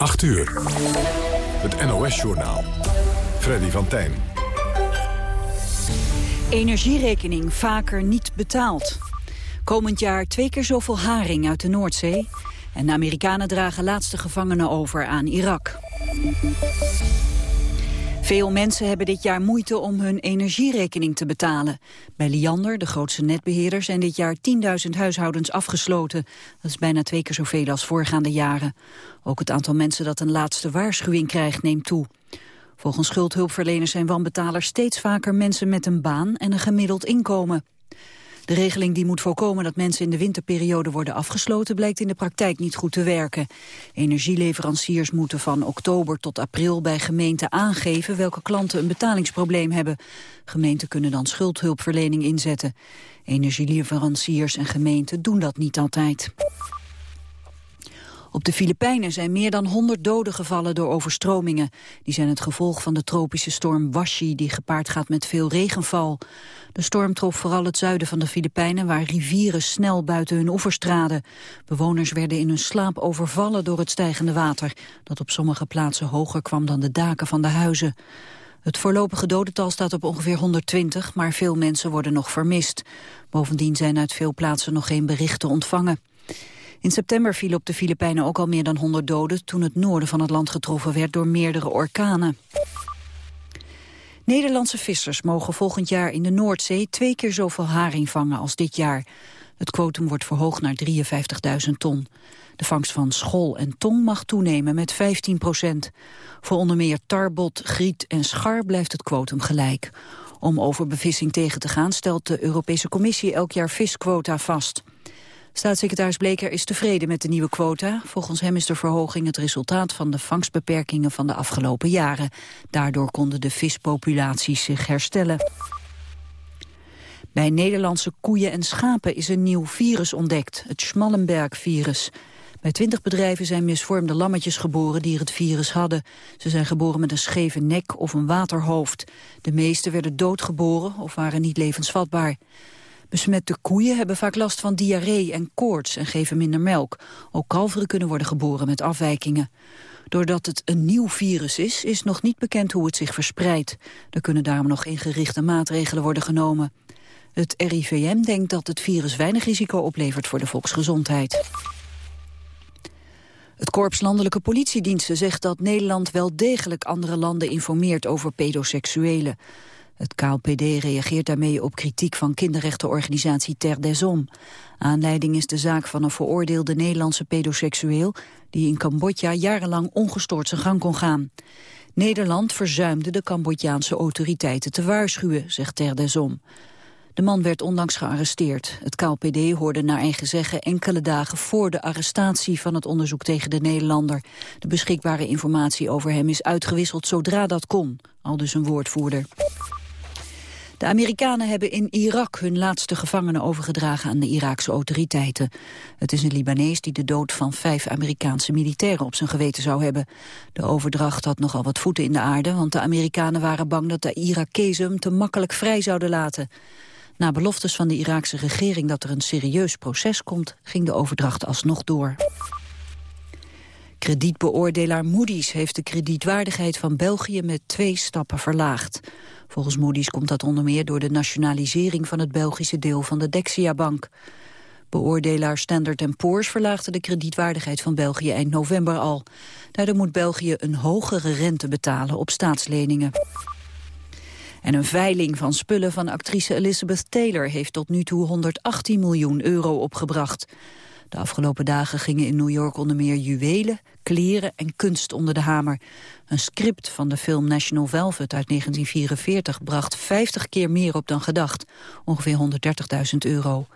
8 uur. Het NOS-journaal. Freddy van Tijn. Energierekening vaker niet betaald. Komend jaar twee keer zoveel haring uit de Noordzee. En de Amerikanen dragen laatste gevangenen over aan Irak. Veel mensen hebben dit jaar moeite om hun energierekening te betalen. Bij Liander, de grootste netbeheerder, zijn dit jaar 10.000 huishoudens afgesloten. Dat is bijna twee keer zoveel als voorgaande jaren. Ook het aantal mensen dat een laatste waarschuwing krijgt neemt toe. Volgens schuldhulpverleners zijn wanbetalers steeds vaker mensen met een baan en een gemiddeld inkomen. De regeling die moet voorkomen dat mensen in de winterperiode worden afgesloten blijkt in de praktijk niet goed te werken. Energieleveranciers moeten van oktober tot april bij gemeenten aangeven welke klanten een betalingsprobleem hebben. Gemeenten kunnen dan schuldhulpverlening inzetten. Energieleveranciers en gemeenten doen dat niet altijd. Op de Filipijnen zijn meer dan 100 doden gevallen door overstromingen. Die zijn het gevolg van de tropische storm Washi die gepaard gaat met veel regenval. De storm trof vooral het zuiden van de Filipijnen waar rivieren snel buiten hun oevers traden. Bewoners werden in hun slaap overvallen door het stijgende water, dat op sommige plaatsen hoger kwam dan de daken van de huizen. Het voorlopige dodental staat op ongeveer 120, maar veel mensen worden nog vermist. Bovendien zijn uit veel plaatsen nog geen berichten ontvangen. In september vielen op de Filipijnen ook al meer dan 100 doden... toen het noorden van het land getroffen werd door meerdere orkanen. Nederlandse vissers mogen volgend jaar in de Noordzee... twee keer zoveel haring vangen als dit jaar. Het kwotum wordt verhoogd naar 53.000 ton. De vangst van schol en tong mag toenemen met 15 procent. Voor onder meer tarbot, griet en schar blijft het kwotum gelijk. Om overbevissing tegen te gaan stelt de Europese Commissie elk jaar visquota vast. Staatssecretaris Bleker is tevreden met de nieuwe quota. Volgens hem is de verhoging het resultaat van de vangstbeperkingen van de afgelopen jaren. Daardoor konden de vispopulaties zich herstellen. Bij Nederlandse koeien en schapen is een nieuw virus ontdekt, het Schmallenberg-virus. Bij twintig bedrijven zijn misvormde lammetjes geboren die het virus hadden. Ze zijn geboren met een scheve nek of een waterhoofd. De meeste werden doodgeboren of waren niet levensvatbaar. Besmette koeien hebben vaak last van diarree en koorts en geven minder melk. Ook kalveren kunnen worden geboren met afwijkingen. Doordat het een nieuw virus is, is nog niet bekend hoe het zich verspreidt. Er kunnen daarom nog ingerichte maatregelen worden genomen. Het RIVM denkt dat het virus weinig risico oplevert voor de volksgezondheid. Het Korps Landelijke Politiediensten zegt dat Nederland wel degelijk andere landen informeert over pedoseksuelen. Het KLPD reageert daarmee op kritiek van kinderrechtenorganisatie Ter des Hommes. Aanleiding is de zaak van een veroordeelde Nederlandse pedoseksueel... die in Cambodja jarenlang ongestoord zijn gang kon gaan. Nederland verzuimde de Cambodjaanse autoriteiten te waarschuwen, zegt Ter des. De man werd onlangs gearresteerd. Het KLPD hoorde naar eigen zeggen enkele dagen voor de arrestatie van het onderzoek tegen de Nederlander. De beschikbare informatie over hem is uitgewisseld zodra dat kon, al dus een woordvoerder. De Amerikanen hebben in Irak hun laatste gevangenen overgedragen aan de Iraakse autoriteiten. Het is een Libanees die de dood van vijf Amerikaanse militairen op zijn geweten zou hebben. De overdracht had nogal wat voeten in de aarde, want de Amerikanen waren bang dat de Irakezen hem te makkelijk vrij zouden laten. Na beloftes van de Iraakse regering dat er een serieus proces komt, ging de overdracht alsnog door. Kredietbeoordelaar Moody's heeft de kredietwaardigheid van België met twee stappen verlaagd. Volgens Moody's komt dat onder meer door de nationalisering van het Belgische deel van de Dexia-bank. Beoordelaar Standard Poor's verlaagde de kredietwaardigheid van België eind november al. Daardoor moet België een hogere rente betalen op staatsleningen. En een veiling van spullen van actrice Elizabeth Taylor heeft tot nu toe 118 miljoen euro opgebracht. De afgelopen dagen gingen in New York onder meer juwelen, kleren en kunst onder de hamer. Een script van de film National Velvet uit 1944 bracht 50 keer meer op dan gedacht, ongeveer 130.000 euro.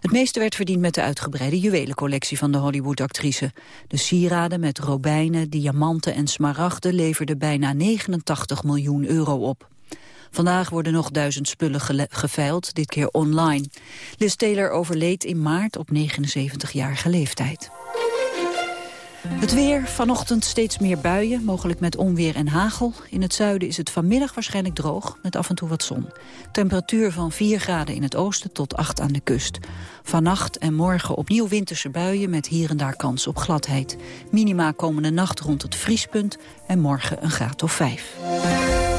Het meeste werd verdiend met de uitgebreide juwelencollectie van de Hollywood-actrice. De sieraden met robijnen, diamanten en smaragden leverden bijna 89 miljoen euro op. Vandaag worden nog duizend spullen geveild, dit keer online. Liz Taylor overleed in maart op 79-jarige leeftijd. Het weer, vanochtend steeds meer buien, mogelijk met onweer en hagel. In het zuiden is het vanmiddag waarschijnlijk droog, met af en toe wat zon. Temperatuur van 4 graden in het oosten tot 8 aan de kust. Vannacht en morgen opnieuw winterse buien met hier en daar kans op gladheid. Minima komende nacht rond het vriespunt en morgen een graad of 5.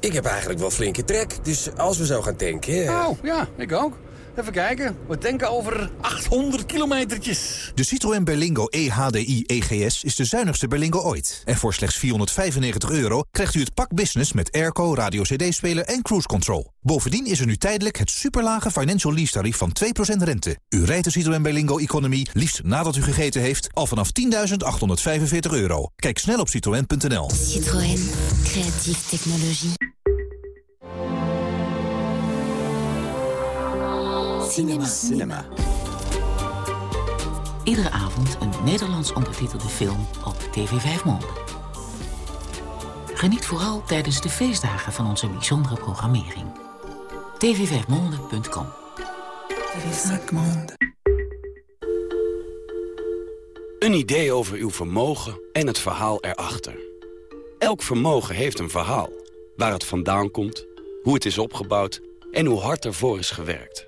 Ik heb eigenlijk wel flinke trek, dus als we zo gaan tanken... Oh, ja, ik ook. Even kijken. We denken over 800 kilometertjes. De Citroën Berlingo EHDI EGS is de zuinigste Berlingo ooit. En voor slechts 495 euro krijgt u het pak business met airco, radio-cd-speler en cruise control. Bovendien is er nu tijdelijk het superlage financial lease tarief van 2% rente. U rijdt de Citroën Berlingo Economy liefst nadat u gegeten heeft al vanaf 10.845 euro. Kijk snel op citroën.nl. Citroën. Creatieve technologie. Cinema. Cinema. Iedere avond een Nederlands ondertitelde film op TV 5 Monde. Geniet vooral tijdens de feestdagen van onze bijzondere programmering. tv5monde.com Een idee over uw vermogen en het verhaal erachter. Elk vermogen heeft een verhaal. Waar het vandaan komt, hoe het is opgebouwd en hoe hard ervoor is gewerkt.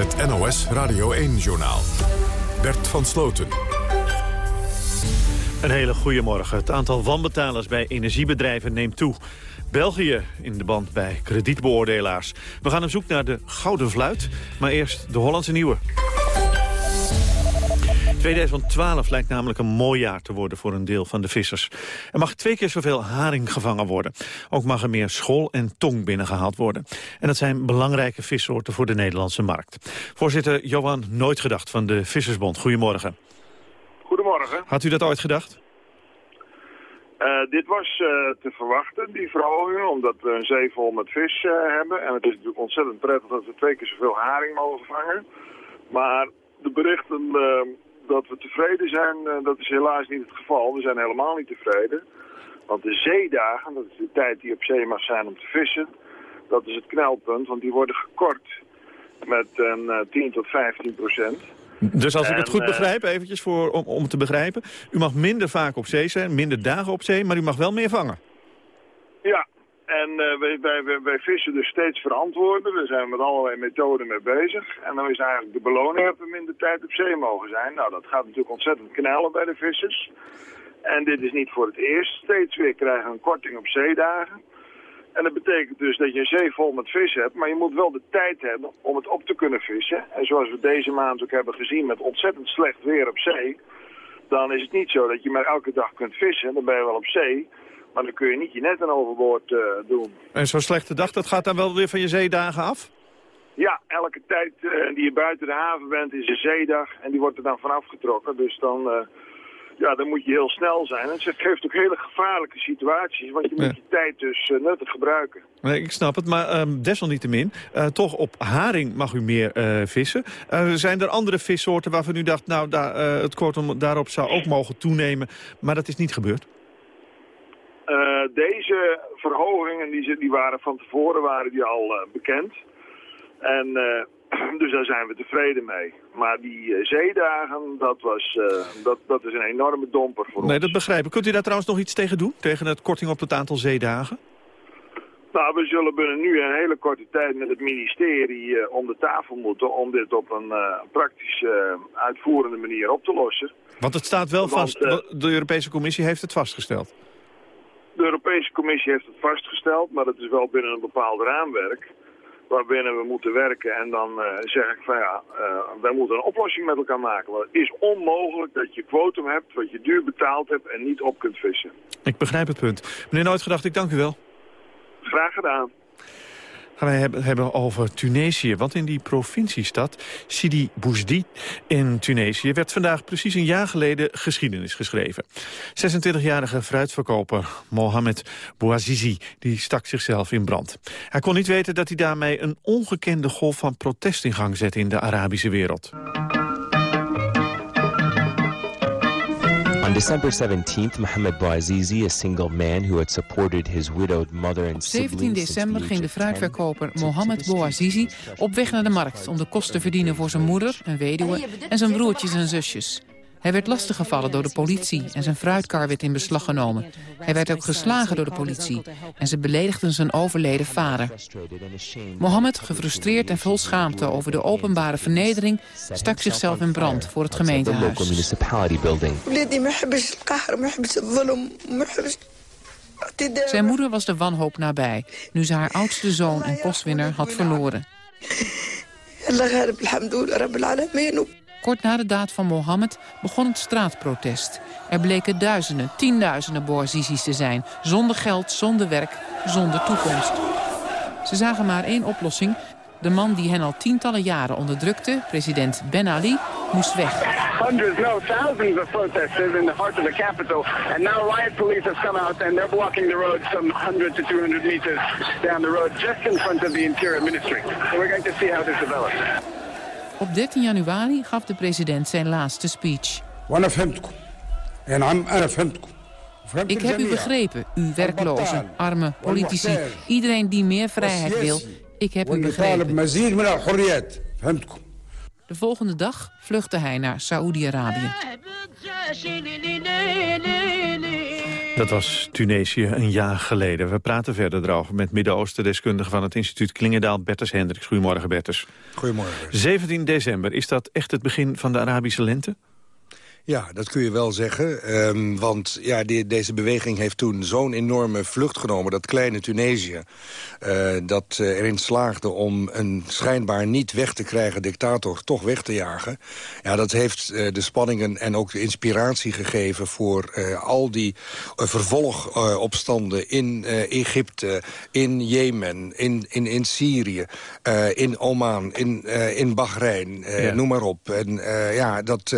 Het NOS Radio 1-journaal. Bert van Sloten. Een hele goede morgen. Het aantal wanbetalers bij energiebedrijven neemt toe. België in de band bij kredietbeoordelaars. We gaan op zoek naar de Gouden Fluit, maar eerst de Hollandse Nieuwe. 2012 lijkt namelijk een mooi jaar te worden voor een deel van de vissers. Er mag twee keer zoveel haring gevangen worden. Ook mag er meer school en tong binnengehaald worden. En dat zijn belangrijke vissoorten voor de Nederlandse markt. Voorzitter Johan Nooitgedacht van de Vissersbond, goedemorgen. Goedemorgen. Had u dat ooit gedacht? Uh, dit was uh, te verwachten, die verhoging, omdat we een zee vol met vis uh, hebben. En het is natuurlijk ontzettend prettig dat we twee keer zoveel haring mogen vangen. Maar de berichten dat we tevreden zijn, dat is helaas niet het geval. We zijn helemaal niet tevreden. Want de zeedagen, dat is de tijd die op zee mag zijn om te vissen, dat is het knelpunt. Want die worden gekort met een 10 tot 15 procent. Dus als ik het goed eh, begrijp, eventjes voor, om, om te begrijpen... u mag minder vaak op zee zijn, minder dagen op zee... maar u mag wel meer vangen. Ja, en eh, wij, wij, wij, vissen dus steeds verantwoorden. Daar zijn we met allerlei methoden mee bezig. En dan is eigenlijk de beloning dat we minder tijd op zee mogen zijn. Nou, dat gaat natuurlijk ontzettend knellen bij de vissers. En dit is niet voor het eerst. Steeds weer krijgen we een korting op zeedagen. En dat betekent dus dat je een zee vol met vis hebt, maar je moet wel de tijd hebben om het op te kunnen vissen. En zoals we deze maand ook hebben gezien met ontzettend slecht weer op zee, dan is het niet zo dat je maar elke dag kunt vissen. Dan ben je wel op zee, maar dan kun je niet je netten overboord eh, doen. En zo'n slechte dag, dat gaat dan wel weer van je zeedagen af? Ja, elke tijd eh, die je buiten de haven bent is een zeedag en die wordt er dan vanaf getrokken. Dus dan, eh, ja, dan moet je heel snel zijn. En het geeft ook hele gevaarlijke situaties, want je moet je tijd dus nuttig gebruiken. Nee, ik snap het, maar ehm, desalniettemin, toch op haring mag u meer vissen. Zijn er andere vissoorten waarvan u dacht, nou, daar, het kortom daarop zou ook mogen toenemen, maar dat is niet gebeurd? Eh, deze verhogingen die, die waren van tevoren waren die al eh, bekend. En eh, dus daar zijn we tevreden mee. Maar die zeedagen, dat, was, dat, dat is een enorme domper voor Nee, ons. dat begrijp ik. Kunt u daar trouwens nog iets tegen doen? Tegen het korting op het aantal zeedagen? Nou, we zullen binnen nu een hele korte tijd met het ministerie uh, om de tafel moeten... om dit op een uh, praktische, uh, uitvoerende manier op te lossen. Want het staat wel Want, vast, de Europese Commissie heeft het vastgesteld. De Europese Commissie heeft het vastgesteld, maar dat is wel binnen een bepaald raamwerk... waarbinnen we moeten werken. En dan zeg ik van ja, wij moeten een oplossing met elkaar maken. Want het is onmogelijk dat je kwotum hebt wat je duur betaald hebt en niet op kunt vissen. Ik begrijp het punt. Meneer Nooitgedacht, ik dank u wel. Graag gedaan. Gaan wij hebben, over Tunesië. Want in die provinciestad Sidi Bouzidi in Tunesië... werd vandaag precies een jaar geleden geschiedenis geschreven. 26-jarige fruitverkoper Mohamed Bouazizi die stak zichzelf in brand. Hij kon niet weten dat hij daarmee een ongekende golf van protest in gang zette in de Arabische wereld. On December 17th, Mohamed Bouazizi, a single man who had supported his widowed mother and Op 17 december ging de fruitverkoper Mohamed Bouazizi op weg naar de markt... om de kosten te verdienen voor zijn moeder, een weduwe, en zijn broertjes en zusjes. Hij werd lastiggevallen door de politie en zijn fruitkar werd in beslag genomen. Hij werd ook geslagen door de politie en ze beledigden zijn overleden vader. Mohammed, gefrustreerd en vol schaamte over de openbare vernedering... stak zichzelf in brand voor het gemeentehuis. Zijn moeder was de wanhoop nabij, nu ze haar oudste zoon en kostwinner had verloren. Kort na de daad van Mohammed begon het straatprotest. Er bleken duizenden, tienduizenden Bouazizis te zijn. Zonder geld, zonder werk, zonder toekomst. Ze zagen maar één oplossing. De man die hen al tientallen jaren onderdrukte, president Ben Ali, moest weg. Hundreds, no, thousands of protesters in the heart of the capital. And now riot police have come out and they're blocking the road some 100 to 200 meters down the road just in front of the Interior Ministry. So we're going to see how this develops. Op 13 januari gaf de president zijn laatste speech. Ik heb u begrepen, u werklozen, arme politici, iedereen die meer vrijheid wil. Ik heb u begrepen. De volgende dag vluchtte hij naar Saoedi-Arabië. Dat was Tunesië een jaar geleden. We praten verder erover met Midden-Oosten-deskundige van het instituut Klingendaal, Bertus Hendricks. Goedemorgen, Bertus. Goedemorgen. 17 december, is dat echt het begin van de Arabische lente? Ja, dat kun je wel zeggen. Um, want ja, die, deze beweging heeft toen zo'n enorme vlucht genomen... dat kleine Tunesië, uh, dat uh, erin slaagde om een schijnbaar niet weg te krijgen... dictator toch weg te jagen. Ja, dat heeft uh, de spanningen en ook de inspiratie gegeven... voor al die vervolgopstanden in Egypte, in Jemen, in, in, in Syrië... in Oman, in, in Bahrein, ja. noem maar op. En ja, dat,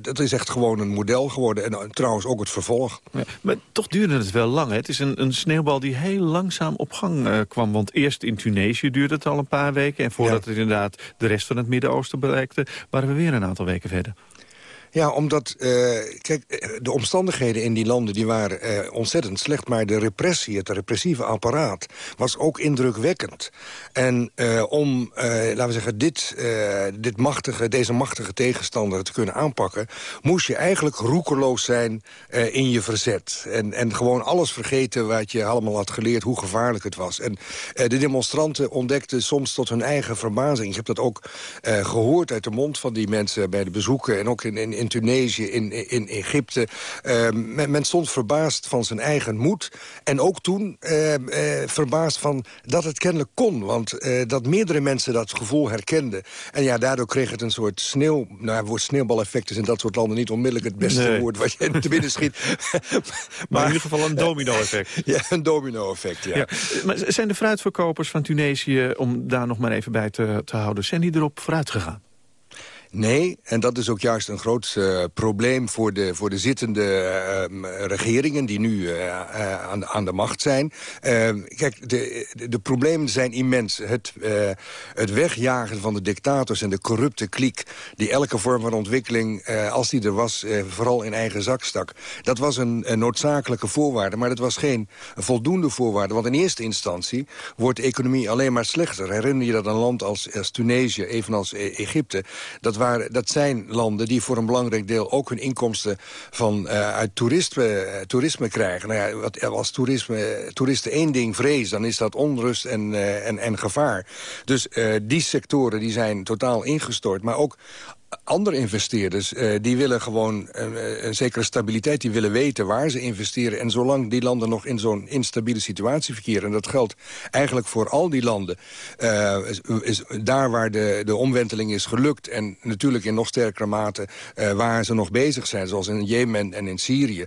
dat is echt gewoon een model geworden. En uh, trouwens ook het vervolg. Ja, maar toch duurde het wel lang. Hè? Het is een, een sneeuwbal die heel langzaam op gang uh, kwam. Want eerst in Tunesië duurde het al een paar weken. En voordat ja. het inderdaad de rest van het Midden-Oosten bereikte... waren we weer een aantal weken verder. Ja, omdat, uh, kijk, de omstandigheden in die landen die waren uh, ontzettend slecht. Maar de repressie, het repressieve apparaat, was ook indrukwekkend. En om, laten we zeggen, dit, dit machtige, deze machtige tegenstander te kunnen aanpakken... moest je eigenlijk roekeloos zijn in je verzet. En, en gewoon alles vergeten wat je allemaal had geleerd, hoe gevaarlijk het was. En de demonstranten ontdekten soms tot hun eigen verbazing. Ik heb dat ook gehoord uit de mond van die mensen bij de bezoeken... en ook in, in in Tunesië, in, in Egypte. Uh, men, men, stond verbaasd van zijn eigen moed. En ook toen uh, uh, verbaasd van dat het kennelijk kon. Want dat meerdere mensen dat gevoel herkenden. En ja, daardoor kreeg het een soort sneeuw... Nou, woord sneeuwbaleffect is in dat soort landen niet onmiddellijk het beste nee. woord wat je te binnen schiet. maar, maar, in ieder geval een domino-effect. ja, een domino-effect, ja. ja. Maar zijn de fruitverkopers van Tunesië, om daar nog maar even bij te, te houden... zijn die erop vooruit gegaan? Nee, en dat is ook juist een groot uh, probleem voor de, voor de zittende uh, regeringen... die nu uh, aan, aan, de macht zijn. Ehm, kijk, de, de, problemen zijn immens. Het, het wegjagen van de dictators en de corrupte kliek... die elke vorm van ontwikkeling, als die er was, vooral in eigen zak stak... dat was een, noodzakelijke voorwaarde, maar dat was geen voldoende voorwaarde. Want in eerste instantie wordt de economie alleen maar slechter. Herinner je dat een land als, als Tunesië, evenals Egypte... dat waren, dat zijn landen die voor een belangrijk deel... ook hun inkomsten van, uh, uit toerisme, uh, toerisme krijgen. Nou ja, als toerisme, toeristen één ding vrezen... dan is dat onrust en, uh, en, en gevaar. Dus die sectoren die zijn totaal ingestort. Maar ook andere investeerders, uh, die willen gewoon uh, een zekere stabiliteit. Die willen weten waar ze investeren. En zolang die landen nog in zo'n instabiele situatie verkeren... en dat geldt eigenlijk voor al die landen... Is, daar waar de, de omwenteling is gelukt... en natuurlijk in nog sterkere mate waar ze nog bezig zijn... zoals in Jemen en in Syrië...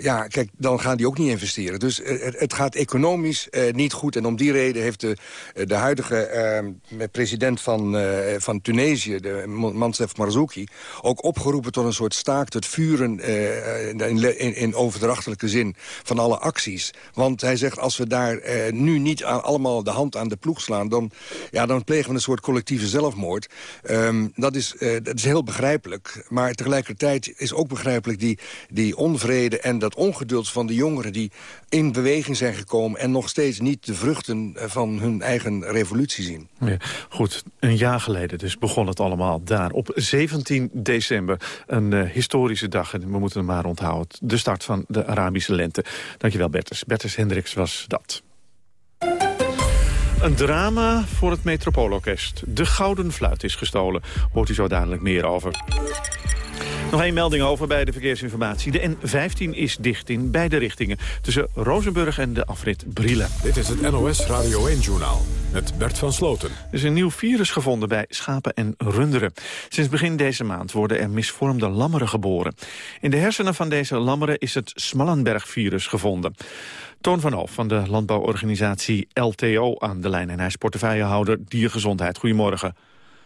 ja, kijk, dan gaan die ook niet investeren. Dus het, het gaat economisch niet goed. En om die reden heeft de, de huidige president van, van Tunesië... de Mansef Marzouki... ook opgeroepen tot een soort staakt het vuren uh, in, in, in, overdrachtelijke zin van alle acties. Want hij zegt, als we daar uh, nu niet aan, allemaal de hand aan de ploeg slaan... dan, ja, dan plegen we een soort collectieve zelfmoord. Um, dat, is, dat is heel begrijpelijk. Maar tegelijkertijd is ook begrijpelijk die, die onvrede en dat ongeduld van de jongeren... die in beweging zijn gekomen en nog steeds niet de vruchten van hun eigen revolutie zien. Ja, goed, een jaar geleden dus begon het allemaal daar op 17 december. Een uh, historische dag en we moeten hem maar onthouden. De start van de Arabische lente. Dankjewel Bertus. Bertus Hendricks was dat. Een drama voor het Metropoolorkest. De Gouden Fluit is gestolen. Hoort u zo dadelijk meer over. Nog één melding over bij de verkeersinformatie. De N15 is dicht in beide richtingen. Tussen Rozenburg en de afrit Brielen. Dit is het NOS Radio 1-journaal met Bert van Sloten. Er is een nieuw virus gevonden bij schapen en runderen. Sinds begin deze maand worden er misvormde lammeren geboren. In de hersenen van deze lammeren is het Smallenberg-virus gevonden. Toon van Alf van de landbouworganisatie LTO aan de lijn... en hij is portefeuillehouder diergezondheid. Goedemorgen.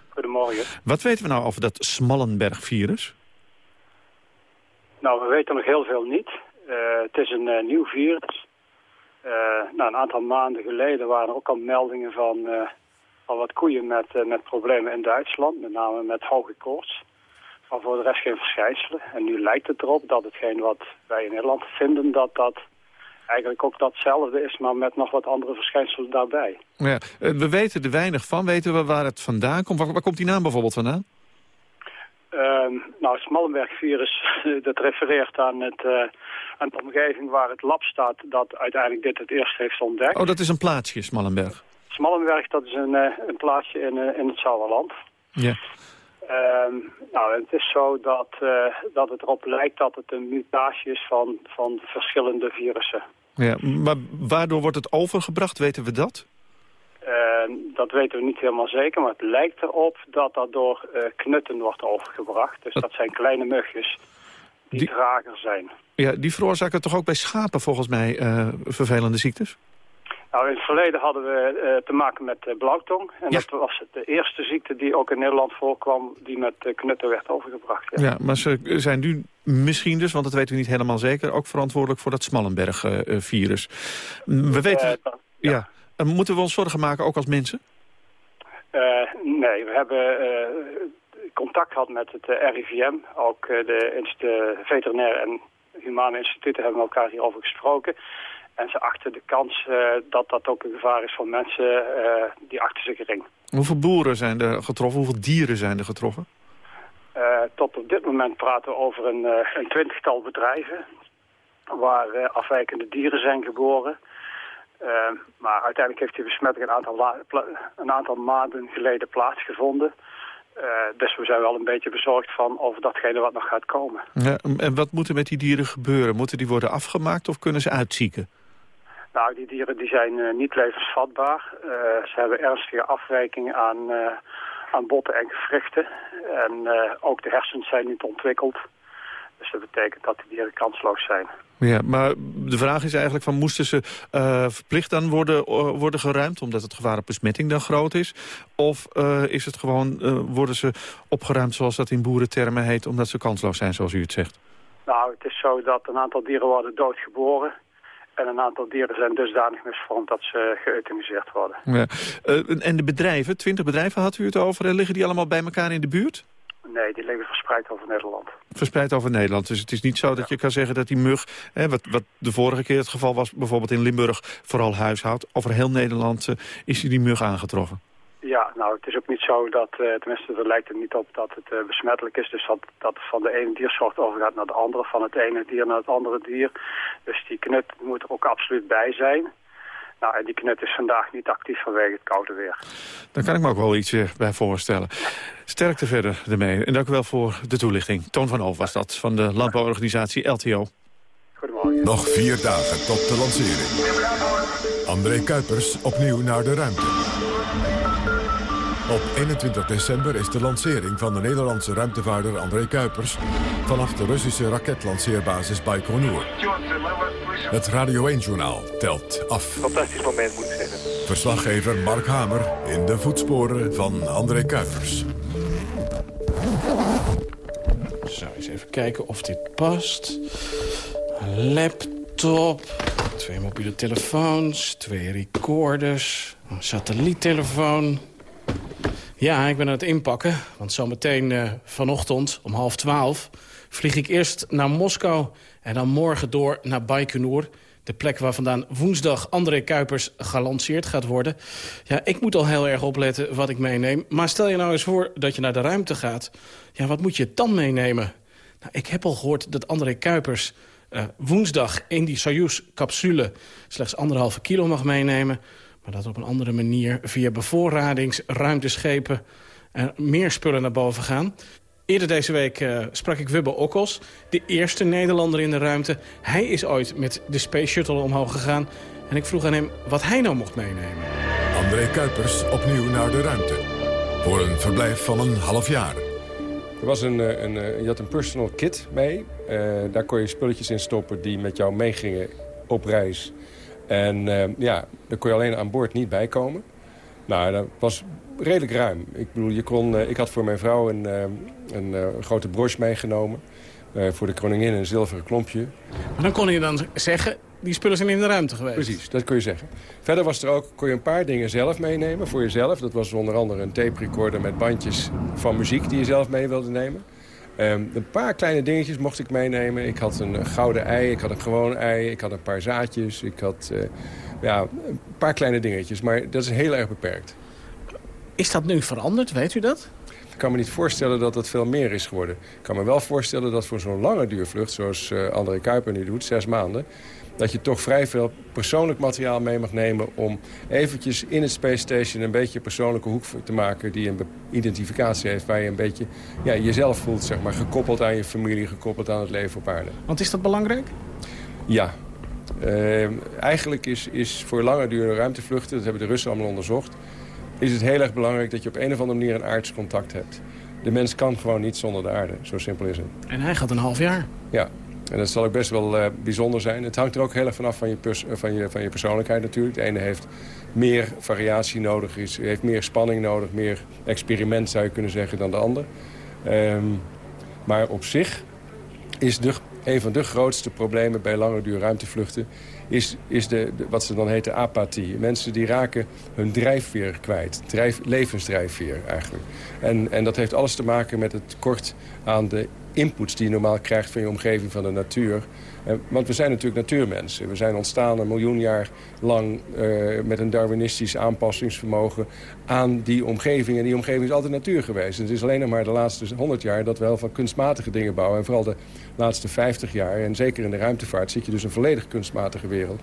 Goedemorgen. Wat weten we nou over dat Smallenberg-virus? Nou, we weten nog heel veel niet. Uh, het is een uh, nieuw virus. Uh, nou, een aantal maanden geleden waren er ook al meldingen van, van wat koeien met, met problemen in Duitsland. Met name met hoge koorts. Maar voor de rest geen verschijnselen. En nu lijkt het erop dat hetgeen wat wij in Nederland vinden, dat dat eigenlijk ook datzelfde is, maar met nog wat andere verschijnselen daarbij. Ja, we weten er weinig van. Weten we waar het vandaan komt? Waar komt die naam bijvoorbeeld vandaan? Uh, nou, het Smallenberg-virus, dat refereert aan, het, uh, aan de omgeving waar het lab staat... dat uiteindelijk dit het eerst heeft ontdekt. Oh, dat is een plaatsje, Smallenberg. Smallenberg, dat is een, uh, een plaatsje in, uh, in het Sauerland. Ja. Uh, nou, het is zo dat, dat het erop lijkt dat het een mutatie is van, van verschillende virussen. Ja, maar waardoor wordt het overgebracht, weten we dat? Uh, dat weten we niet helemaal zeker, maar het lijkt erop dat dat door uh, knutten wordt overgebracht. Dus dat zijn kleine mugjes die, die trager zijn. Ja, die veroorzaken toch ook bij schapen volgens mij uh, vervelende ziektes? Nou, in het verleden hadden we te maken met blauwtong. En ja. dat was de eerste ziekte die ook in Nederland voorkwam... die met knutten werd overgebracht. Ja. ja, maar ze zijn nu misschien dus, want dat weten we niet helemaal zeker... ook verantwoordelijk voor dat Smallenberg-virus. we weten... ja. ja. En moeten we ons zorgen maken, ook als mensen? Uh, nee, we hebben uh, contact gehad met het uh, RIVM. Ook de, de veterinair en humane instituten hebben met elkaar hierover gesproken. En ze achten de kans dat dat ook een gevaar is voor mensen, die achten ze gering. Hoeveel boeren zijn er getroffen? Hoeveel dieren zijn er getroffen? tot op dit moment praten we over een, een twintigtal bedrijven... waar afwijkende dieren zijn geboren... Uh, maar uiteindelijk heeft die besmetting een aantal, een aantal maanden geleden plaatsgevonden. Uh, dus we zijn wel een beetje bezorgd van over datgene wat nog gaat komen. Ja, en wat moet er met die dieren gebeuren? Moeten die worden afgemaakt of kunnen ze uitzieken? Nou, die dieren die zijn uh, niet levensvatbaar. ze hebben ernstige afwijkingen aan, aan botten en gewrichten. En ook de hersens zijn niet ontwikkeld. Dus dat betekent dat die dieren kansloos zijn. Ja, maar de vraag is eigenlijk van moesten ze uh, verplicht dan worden, uh, worden geruimd... omdat het gevaar op besmetting dan groot is? Of uh, is het gewoon, worden ze opgeruimd zoals dat in boerentermen heet... omdat ze kansloos zijn, zoals u het zegt? Nou, het is zo dat een aantal dieren worden doodgeboren... En een aantal dieren zijn dusdanig misvormd dat ze geëuthaniseerd worden. Ja. en de bedrijven, twintig bedrijven had u het over, liggen die allemaal bij elkaar in de buurt? Nee, die liggen verspreid over Nederland. Verspreid over Nederland. Dus het is niet zo dat je kan zeggen dat die mug... Hè, wat, wat de vorige keer het geval was, bijvoorbeeld in Limburg... vooral huishoudt. Over heel Nederland uh, is die mug aangetroffen. Ja, nou, nou, het is ook niet zo dat, uh, tenminste, er lijkt het niet op dat het uh, besmettelijk is. Dus dat, dat van de ene diersoort overgaat naar de andere, van het ene dier naar het andere dier. Dus die knut moet er ook absoluut bij zijn. Nou, en die knut is vandaag niet actief vanwege het koude weer. Daar kan ik me ook wel iets uh, bij voorstellen. Sterkte verder ermee. En dank u wel voor de toelichting. Toon van Hoof was dat, van de landbouworganisatie LTO. Goedemorgen. Nog vier dagen tot de lancering. André Kuipers opnieuw naar de ruimte. Op 21 december is de lancering van de Nederlandse ruimtevaarder André Kuipers... vanaf de Russische raketlanceerbasis Baikonur. Het Radio 1-journaal telt af. Fantastisch moment, moet ik zeggen. Verslaggever Mark Hamer in de voetsporen van André Kuipers. Zo, eens even kijken of dit past. Een laptop, twee mobiele telefoons, twee recorders, een satelliettelefoon... Ja, ik ben aan het inpakken. Want zometeen uh, vanochtend om half twaalf vlieg ik eerst naar Moskou... en dan morgen door naar Baikonur. De plek waar vandaan woensdag André Kuipers gelanceerd gaat worden. Ja, ik moet al heel erg opletten wat ik meeneem. Maar stel je nou eens voor dat je naar de ruimte gaat. Ja, wat moet je dan meenemen? Nou, ik heb al gehoord dat André Kuipers uh, woensdag in die Soyuz-capsule... slechts anderhalve kilo mag meenemen maar dat op een andere manier via bevoorradingsruimteschepen... er meer spullen naar boven gaan. Eerder deze week uh, sprak ik Wubbe Okkels, de eerste Nederlander in de ruimte. Hij is ooit met de Space Shuttle omhoog gegaan. En ik vroeg aan hem wat hij nou mocht meenemen. André Kuipers opnieuw naar de ruimte. Voor een verblijf van een half jaar. Er was een, eh, een, eh, je had een personal kit mee. Uh, daar kon je spulletjes in stoppen die met jou meegingen op reis. En uh, ja, daar kon je alleen aan boord niet bij komen. Nou, dat was redelijk ruim. Ik bedoel, je kon, uh, ik had voor mijn vrouw een, uh, een grote broche meegenomen. voor de koningin een zilveren klompje. Maar dan kon je dan zeggen, die spullen zijn in de ruimte geweest. Precies, dat kon je zeggen. Verder was er ook, kon je een paar dingen zelf meenemen voor jezelf. Dat was onder andere een tape recorder met bandjes van muziek die je zelf mee wilde nemen. Um, een paar kleine dingetjes mocht ik meenemen. Ik had een gouden ei, ik had een gewoon ei, ik had een paar zaadjes. Ik had uh, ja, een paar kleine dingetjes, maar dat is heel erg beperkt. Is dat nu veranderd, weet u dat? Ik kan me niet voorstellen dat dat veel meer is geworden. Ik kan me wel voorstellen dat voor zo'n lange duurvlucht, zoals uh, André Kuiper nu doet, zes maanden dat je toch vrij veel persoonlijk materiaal mee mag nemen... om eventjes in het Space Station een beetje een persoonlijke hoek te maken... die een identificatie heeft waar je een beetje ja, jezelf voelt, zeg maar. Gekoppeld aan je familie, gekoppeld aan het leven op aarde. Want is dat belangrijk? Ja. Uh, eigenlijk is, is voor lange durende ruimtevluchten, dat hebben de Russen allemaal onderzocht... is het heel erg belangrijk dat je op een of andere manier een aards contact hebt. De mens kan gewoon niet zonder de aarde, zo simpel is het. En hij gaat een half jaar? Ja, en dat zal ook best wel uh, bijzonder zijn. Het hangt er ook heel erg vanaf van je, van, je, van je persoonlijkheid natuurlijk. De ene heeft meer variatie nodig, is, heeft meer spanning nodig... meer experiment zou je kunnen zeggen dan de ander. Um, maar op zich is de, een van de grootste problemen bij lange duur ruimtevluchten... is, is de, wat ze dan heten apathie. Mensen die raken hun drijfveer kwijt. Drijf, levensdrijfveer eigenlijk. En, en dat heeft alles te maken met het kort aan de inputs die je normaal krijgt van je omgeving, van de natuur. Eh, want we zijn natuurlijk natuurmensen. We zijn ontstaan een miljoen jaar lang uh, met een darwinistisch aanpassingsvermogen aan die omgeving. En die omgeving is altijd natuur geweest. Het is alleen nog maar de laatste 100 jaar dat we heel veel kunstmatige dingen bouwen. En vooral de laatste 50 jaar, en zeker in de ruimtevaart, zit je dus een volledig kunstmatige wereld.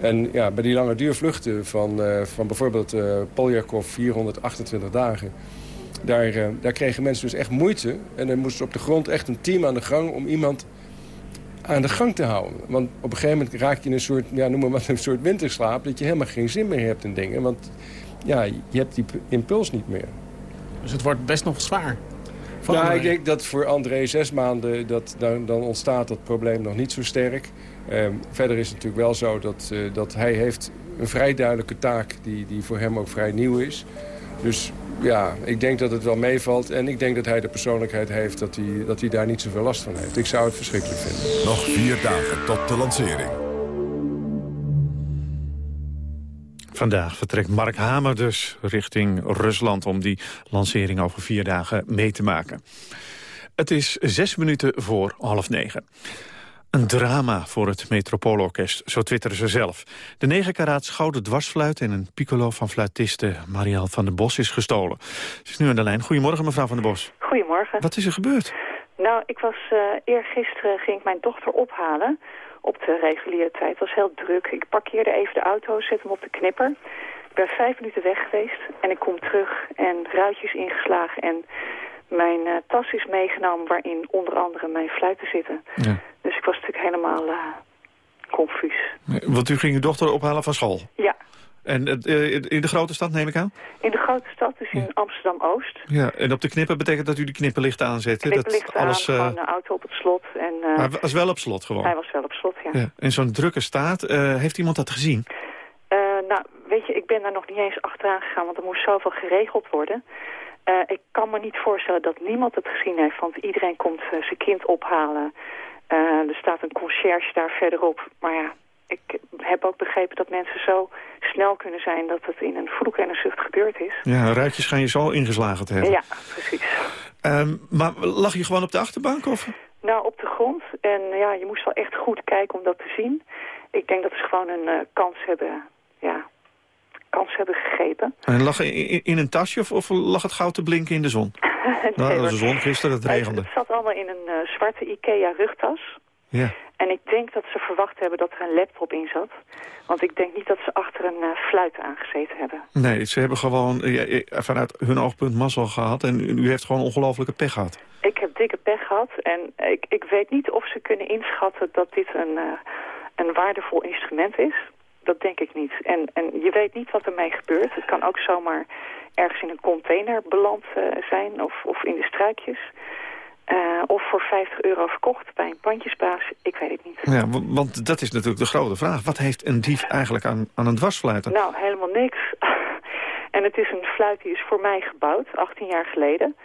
En ja, bij die lange duurvluchten van, uh, van bijvoorbeeld uh, Poljakov 428 dagen daar, uh, daar kregen mensen dus echt moeite. En er moest op de grond echt een team aan de gang om iemand aan de gang te houden. Want op een gegeven moment raak je in een soort, ja, noem maar wat, een soort winterslaap... dat je helemaal geen zin meer hebt in dingen. Want ja, je hebt die impuls niet meer. Dus het wordt best nog zwaar? Ja, ik denk dat voor André zes maanden, dat, dan, dan ontstaat dat probleem nog niet zo sterk. Um, verder is het natuurlijk wel zo dat, uh, dat hij heeft een vrij duidelijke taak... Die, die voor hem ook vrij nieuw is. Dus ja, ik denk dat het wel meevalt. En ik denk dat hij de persoonlijkheid heeft dat hij, dat hij daar niet zoveel last van heeft. Ik zou het verschrikkelijk vinden. Nog vier dagen tot de lancering. Vandaag vertrekt Mark Hamer dus richting Rusland... om die lancering over vier dagen mee te maken. Het is zes minuten voor half negen. Een drama voor het Metropoolorkest, zo twitteren ze zelf. De 9 karaat gouden dwarsfluit en een piccolo van fluitiste Marielle van der Bos is gestolen. Ze is nu aan de lijn. Goedemorgen, mevrouw van der Bos. Goedemorgen. Wat is er gebeurd? Nou, ik was uh, eergisteren ging ik mijn dochter ophalen op de reguliere tijd. Het was heel druk. Ik parkeerde even de auto, zet hem op de knipper. Ik ben vijf minuten weg geweest en ik kom terug en ruitjes ingeslagen en mijn uh, tas is meegenomen waarin onder andere mijn fluiten zitten. Ja. Dus ik was natuurlijk helemaal uh, confuus. Want u ging uw dochter ophalen van school? Ja. En uh, in de grote stad neem ik aan? In de grote stad, dus in ja. Amsterdam-Oost. Ja, en op de knipper betekent dat u de knipperlichten aanzet? Knipperlicht dat alles, aan, gewoon de auto op het slot. En, hij was wel op slot gewoon? Hij was wel op slot, ja. ja. En zo'n drukke staat, heeft iemand dat gezien? nou, weet je, ik ben daar nog niet eens achteraan gegaan, want er moest zoveel geregeld worden. Uh, ik kan me niet voorstellen dat niemand het gezien heeft, want iedereen komt uh, zijn kind ophalen. Uh, er staat een conciërge daar verderop. Maar ja, ik heb ook begrepen dat mensen zo snel kunnen zijn dat het in een vloek en een zucht gebeurd is. Ja, ruitjes gaan je zo ingeslagen te hebben. Ja, precies. Um, maar lag je gewoon op de achterbank? Of? Nou, op de grond. En ja, je moest wel echt goed kijken om dat te zien. Ik denk dat ze gewoon een kans hebben, ja, kans hebben gegrepen. En lag het in, een tasje of, of, lag het goud te blinken in de zon? nee, nou, de zon gisteren, het regende. Het zat allemaal in een uh, zwarte Ikea rugtas. Ja. En ik denk dat ze verwacht hebben dat er een laptop in zat. Want ik denk niet dat ze achter een uh, fluit aangezeten hebben. Nee, ze hebben gewoon ja, vanuit hun oogpunt mazzel gehad. En u heeft gewoon ongelofelijke pech gehad. Ik heb dikke pech gehad. En ik, ik weet niet of ze kunnen inschatten dat dit een, uh, een waardevol instrument is dat denk ik niet. En, en je weet niet wat ermee gebeurt. Het kan ook zomaar ergens in een container beland uh, zijn of, of in de struikjes. Uh, of voor 50 euro verkocht bij een pandjesbaas, ik weet het niet. Ja, want dat is natuurlijk de grote vraag. Wat heeft een dief eigenlijk aan, aan een dwarsfluit? Nou, helemaal niks. en het is een fluit die is voor mij gebouwd, 18 jaar geleden.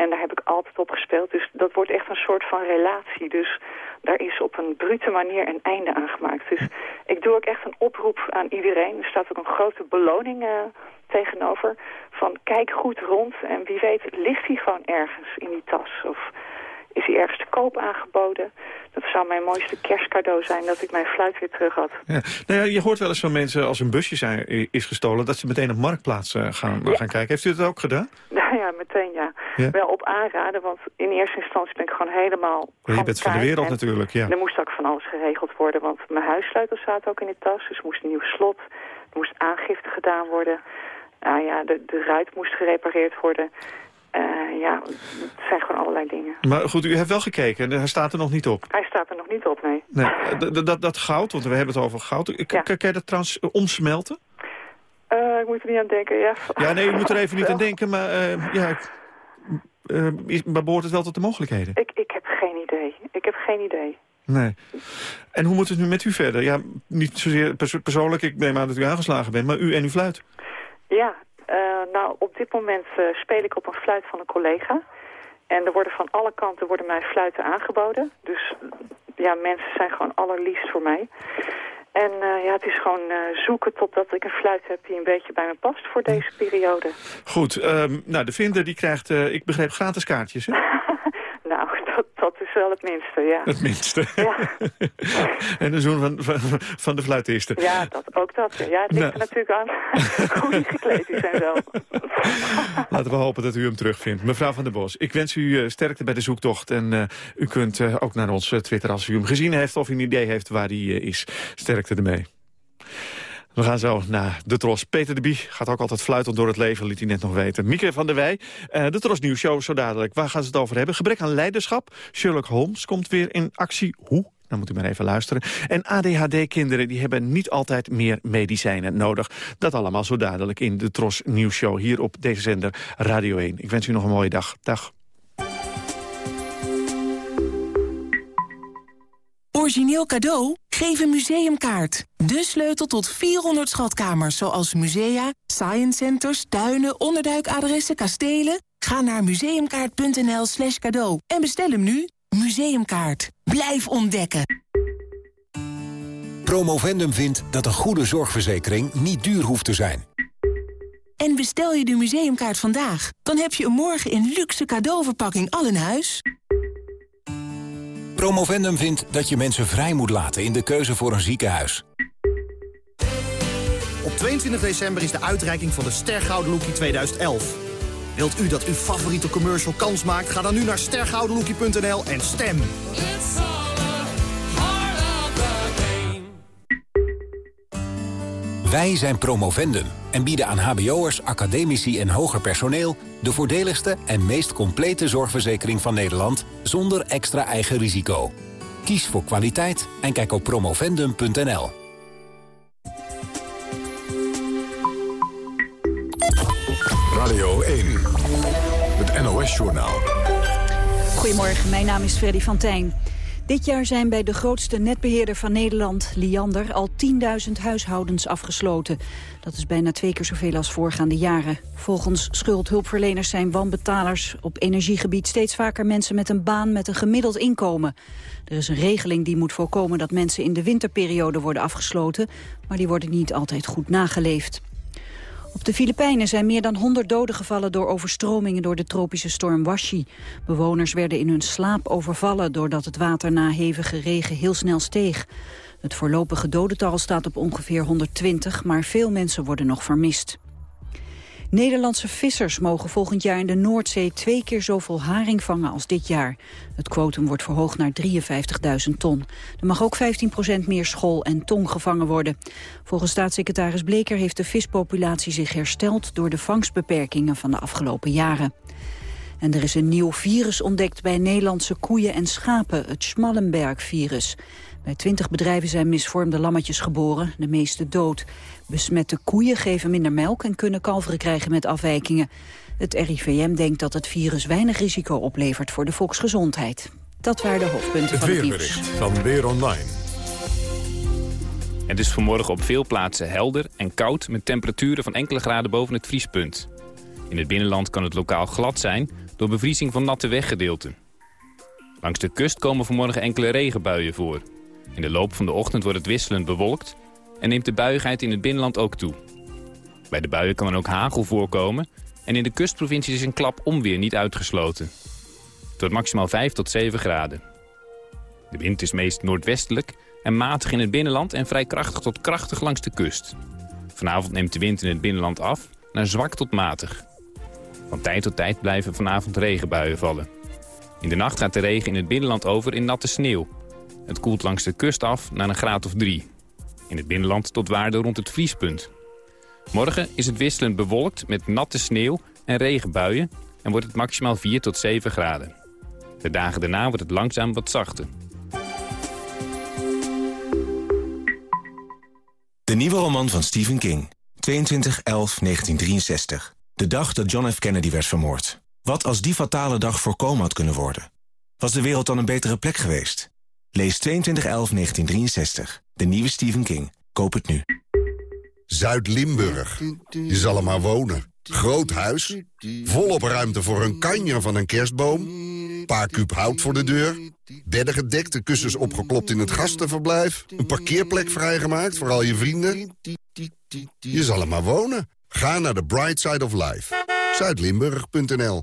En daar heb ik altijd op gespeeld. Dus dat wordt echt een soort van relatie. Dus daar is op een brute manier een einde aan gemaakt. Dus ik doe ook echt een oproep aan iedereen. Er staat ook een grote beloning uh, tegenover. Van kijk goed rond en wie weet ligt hij gewoon ergens in die tas. Of is hij ergens te koop aangeboden. Dat zou mijn mooiste kerstcadeau zijn dat ik mijn fluit weer terug had. Ja. Nou ja, je hoort wel eens van mensen als een busje zijn, is gestolen... dat ze meteen op Marktplaats uh, gaan, ja. gaan kijken. Heeft u dat ook gedaan? Nou ja, meteen ja. Ja. Wel op aanraden, want in eerste instantie ben ik gewoon helemaal... Ja, je bent van de wereld natuurlijk, ja. Er moest ook van alles geregeld worden, want mijn huissleutels zaten ook in de tas. Dus er moest een nieuw slot, er moest aangifte gedaan worden. Nou ja, de, de ruit moest gerepareerd worden... Uh, ja, het zijn gewoon allerlei dingen. Maar goed, u heeft wel gekeken en hij staat er nog niet op? Hij staat er nog niet op, nee. nee. Dat, dat, dat goud, want we hebben het over goud. Ja. Kan je dat trouwens omsmelten? Uh, ik moet er niet aan denken, ja. Ja, nee, u moet er even niet aan denken, maar uh, ja, is, maar behoort het wel tot de mogelijkheden? Ik, ik heb geen idee. Ik heb geen idee. Nee. En hoe moet het nu met u verder? Ja, niet zozeer pers persoonlijk, ik neem aan dat u aangeslagen bent, maar u en uw fluit. Ja, uh, nou, op dit moment uh, speel ik op een fluit van een collega. En er worden van alle kanten worden mij fluiten aangeboden. Dus ja, mensen zijn gewoon allerliefst voor mij. En uh, ja, het is gewoon zoeken totdat ik een fluit heb die een beetje bij me past voor deze periode. Goed, um, nou de vinder die krijgt, ik begreep, gratis kaartjes, hè? dat, is wel het minste, ja. Het minste. Ja. en de zoon van, van, van de fluitisten. Ja, dat, ook dat. Ja, het ligt nou. er natuurlijk aan hoe gekleed is en zo. Laten we hopen dat u hem terugvindt. Mevrouw van der Bos, ik wens u uh, sterkte bij de zoektocht. En uh, u kunt uh, ook naar ons Twitter als u hem gezien heeft... of een idee heeft waar hij is. Sterkte ermee. We gaan zo naar de Tros. Peter de Bie gaat ook altijd fluitend door het leven, liet hij net nog weten. Mieke van der Wij, uh, de Tros Nieuwsshow, zo dadelijk. Waar gaan ze het over hebben? Gebrek aan leiderschap. Sherlock Holmes komt weer in actie. Hoe? Dan moet u maar even luisteren. En ADHD-kinderen die hebben niet altijd meer medicijnen nodig. Dat allemaal zo dadelijk in de Tros Nieuwsshow hier op deze zender Radio 1. Ik wens u nog een mooie dag. Dag. Origineel cadeau? Geef een museumkaart. De sleutel tot 400 schatkamers, zoals musea, science centers, tuinen, onderduikadressen, kastelen. Ga naar museumkaart.nl slash cadeau en bestel hem nu. Museumkaart. Blijf ontdekken. Promovendum vindt dat een goede zorgverzekering niet duur hoeft te zijn. En bestel je de museumkaart vandaag, dan heb je een morgen in luxe cadeauverpakking al in huis. Promovendum vindt dat je mensen vrij moet laten in de keuze voor een ziekenhuis. Op 22 december is de uitreiking van de Stergouden Lookie 2011. Wilt u dat uw favoriete commercial kans maakt? Ga dan nu naar stergoudenlookie.nl en stem. Wij zijn Promovendum en bieden aan hbo'ers, academici en hoger personeel... de voordeligste en meest complete zorgverzekering van Nederland... zonder extra eigen risico. Kies voor kwaliteit en kijk op promovendum.nl. Radio 1, het NOS-journaal. Goedemorgen, mijn naam is Freddy van Tijn. Dit jaar zijn bij de grootste netbeheerder van Nederland, Liander, al 10.000 huishoudens afgesloten. Dat is bijna twee keer zoveel als voorgaande jaren. Volgens schuldhulpverleners zijn wanbetalers op energiegebied steeds vaker mensen met een baan met een gemiddeld inkomen. Er is een regeling die moet voorkomen dat mensen in de winterperiode worden afgesloten, maar die worden niet altijd goed nageleefd. Op de Filipijnen zijn meer dan 100 doden gevallen door overstromingen door de tropische storm Washi. Bewoners werden in hun slaap overvallen doordat het water na hevige regen heel snel steeg. Het voorlopige dodental staat op ongeveer 120, maar veel mensen worden nog vermist. Nederlandse vissers mogen volgend jaar in de Noordzee twee keer zoveel haring vangen als dit jaar. Het quotum wordt verhoogd naar 53.000 ton. Er mag ook 15% meer school en tong gevangen worden. Volgens staatssecretaris Bleker heeft de vispopulatie zich hersteld door de vangstbeperkingen van de afgelopen jaren. En er is een nieuw virus ontdekt bij Nederlandse koeien en schapen, het Schmallenberg-virus. Bij 20 bedrijven zijn misvormde lammetjes geboren, de meeste dood. Besmette koeien geven minder melk en kunnen kalveren krijgen met afwijkingen. Het RIVM denkt dat het virus weinig risico oplevert voor de volksgezondheid. Dat waren de hoofdpunten Het van het nieuws. weerbericht van Weer Online. Het is vanmorgen op veel plaatsen helder en koud met temperaturen van enkele graden boven het vriespunt. In het binnenland kan het lokaal glad zijn door bevriezing van natte weggedeelten. Langs de kust komen vanmorgen enkele regenbuien voor. In de loop van de ochtend wordt het wisselend bewolkt en neemt de buiigheid in het binnenland ook toe. Bij de buien kan er ook hagel voorkomen en in de kustprovincies is een klap onweer niet uitgesloten. Tot maximaal 5 tot 7 graden. De wind is meest noordwestelijk en matig in het binnenland en vrij krachtig tot krachtig langs de kust. Vanavond neemt de wind in het binnenland af naar zwak tot matig. Van tijd tot tijd blijven vanavond regenbuien vallen. In de nacht gaat de regen in het binnenland over in natte sneeuw. Het koelt langs de kust af naar een graad of drie. In het binnenland tot waarde rond het vriespunt. Morgen is het wisselend bewolkt met natte sneeuw en regenbuien... en wordt het maximaal 4 tot 7 graden. De dagen daarna wordt het langzaam wat zachter. De nieuwe roman van Stephen King. 22-11-1963. De dag dat John F. Kennedy werd vermoord. Wat als die fatale dag voorkomen had kunnen worden? Was de wereld dan een betere plek geweest? Lees 22-11-1963. De nieuwe Stephen King. Koop het nu. Zuid-Limburg. Je zal er maar wonen. Groot huis, volop ruimte voor een kanjer van een kerstboom... paar kuub hout voor de deur, bedden gedekt, de kussens opgeklopt in het gastenverblijf... een parkeerplek vrijgemaakt voor al je vrienden. Je zal er maar wonen. Ga naar de Bright Side of Life. Zuidlimburg.nl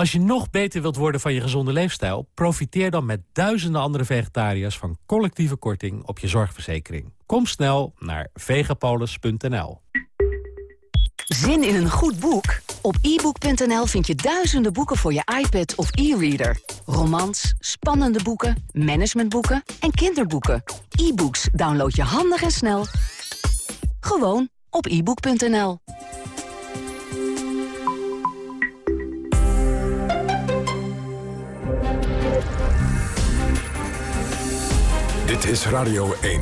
Als je nog beter wilt worden van je gezonde leefstijl... profiteer dan met duizenden andere vegetariërs... van collectieve korting op je zorgverzekering. Kom snel naar vegapolis.nl. Zin in een goed boek? Op ebook.nl vind je duizenden boeken voor je iPad of e-reader. Romans, spannende boeken, managementboeken en kinderboeken. E-books download je handig en snel. Gewoon op ebook.nl. Dit is Radio 1.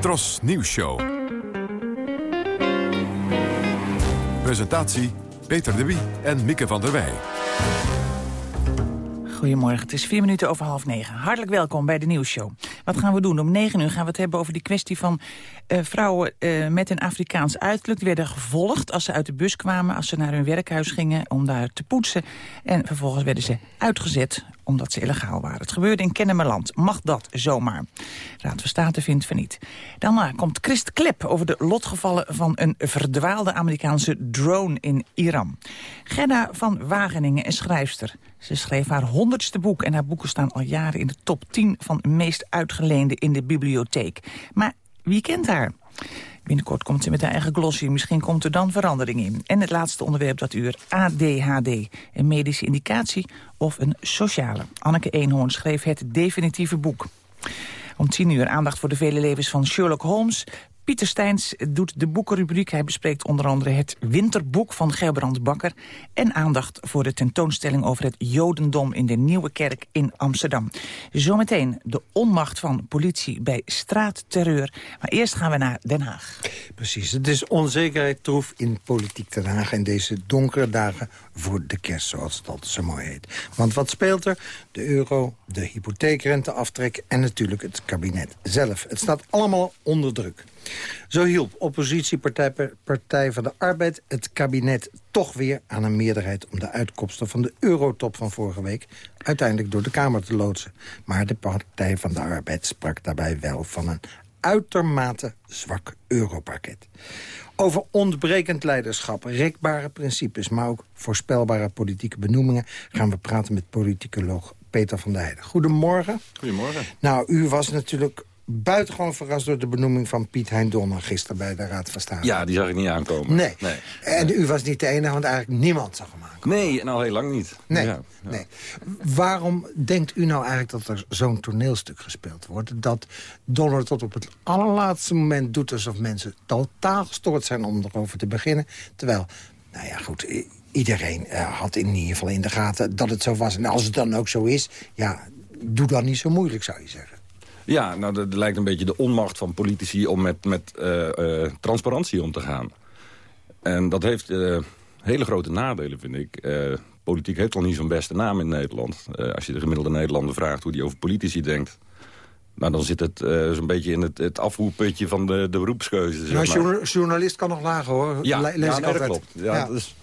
Tros Nieuws Show. Presentatie Peter de Wie en Mieke van der Wij. Goedemorgen, het is vier minuten over half negen. Hartelijk welkom bij de nieuwsshow. Wat gaan we doen? Om negen uur gaan we het hebben over die kwestie van eh, vrouwen eh, met een Afrikaans uiterlijk. Die werden gevolgd als ze uit de bus kwamen, als ze naar hun werkhuis gingen om daar te poetsen. En vervolgens werden ze uitgezet omdat ze illegaal waren. Het gebeurde in Kennemerland. Mag dat zomaar? Raad van State vindt van niet. Daarna komt Christ Klep over de lotgevallen van een verdwaalde Amerikaanse drone in Iran. Gerda van Wageningen is schrijfster. Ze schreef haar honderdste boek en haar boeken staan al jaren in de top 10 van meest uitgeleende in de bibliotheek. Maar wie kent haar? Binnenkort komt ze met haar eigen glossy. Misschien komt er dan verandering in. En het laatste onderwerp dat uur, ADHD. Een medische indicatie of een sociale. Anneke Eenhoorn schreef het definitieve boek. Om tien uur aandacht voor de vele levens van Sherlock Holmes... Pieter Steins doet de boekenrubriek. Hij bespreekt onder andere het winterboek van Gerbrand Bakker... en aandacht voor de tentoonstelling over het Jodendom in de Nieuwe Kerk in Amsterdam. Zometeen de onmacht van politie bij straatterreur. Maar eerst gaan we naar Den Haag. Precies, het is onzekerheid troef in politiek Den Haag... in deze donkere dagen voor de kerst, zoals het altijd zo mooi heet. Want wat speelt er? De euro, de hypotheekrenteaftrek en natuurlijk het kabinet zelf. Het staat allemaal onder druk. Zo hielp oppositiepartij Partij van de Arbeid het kabinet toch weer aan een meerderheid... om de uitkomsten van de eurotop van vorige week uiteindelijk door de Kamer te loodsen. Maar de Partij van de Arbeid sprak daarbij wel van een uitermate zwak europakket. Over ontbrekend leiderschap, rekbare principes... maar ook voorspelbare politieke benoemingen... gaan we praten met politicoloog Peter van der Heijden. Goedemorgen. Goedemorgen. Nou, u was natuurlijk buitengewoon verrast door de benoeming van Piet Hein Donner... gisteren bij de Raad van State. Ja, die zag ik niet aankomen. Nee. En u was niet de enige, want eigenlijk niemand zag hem aankomen. Nee, nou heel lang niet. Nee. Ja, nee. Waarom denkt u nou eigenlijk dat er zo'n toneelstuk gespeeld wordt? Dat Donner tot op het allerlaatste moment doet alsof mensen totaal gestoord zijn om erover te beginnen. Terwijl, nou ja goed, iedereen uh, had in ieder geval in de gaten dat het zo was. En als het dan ook zo is, ja, doe dan niet zo moeilijk zou je zeggen. Ja, nou, dat lijkt een beetje de onmacht van politici om met, met uh, uh, transparantie om te gaan. En dat heeft uh, hele grote nadelen, vind ik. politiek heeft al niet zo'n beste naam in Nederland. als je de gemiddelde Nederlander vraagt hoe die over politici denkt... Nou, dan zit het zo'n beetje in het, het afvoerputje van de, de beroepskeuze. Zeg maar. maar. journalist kan nog lager, hoor. Ja, Le ja dat klopt. Ja, ja. Dus,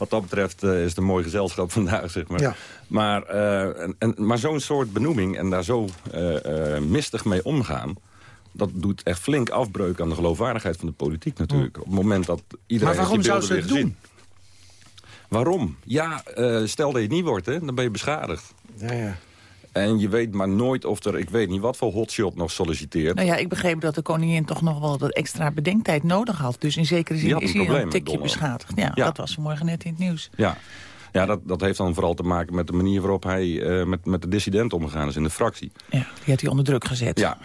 wat dat betreft uh, is het een mooi gezelschap vandaag, zeg maar. Ja. Maar, uh, en, maar zo'n soort benoeming en daar zo uh, mistig mee omgaan... dat doet echt flink afbreuk aan de geloofwaardigheid van de politiek natuurlijk. Op het moment dat iedereen maar waarom zou ze het doen? Waarom? Ja, stel dat je het niet wordt, hè, dan ben je beschadigd. Ja, ja. En je weet maar nooit of er, ik weet niet wat voor hotshot nog solliciteert. Nou ja, ik begreep dat de koningin toch nog wel dat extra bedenktijd nodig had. Dus in zekere zin is hij een tikje beschadigd. Ja, ja, dat was vanmorgen net in het nieuws. Ja, ja dat, dat heeft dan vooral te maken met de manier waarop hij uh, met, met de dissident omgegaan is in de fractie. Ja, die had hij onder druk gezet. Ja.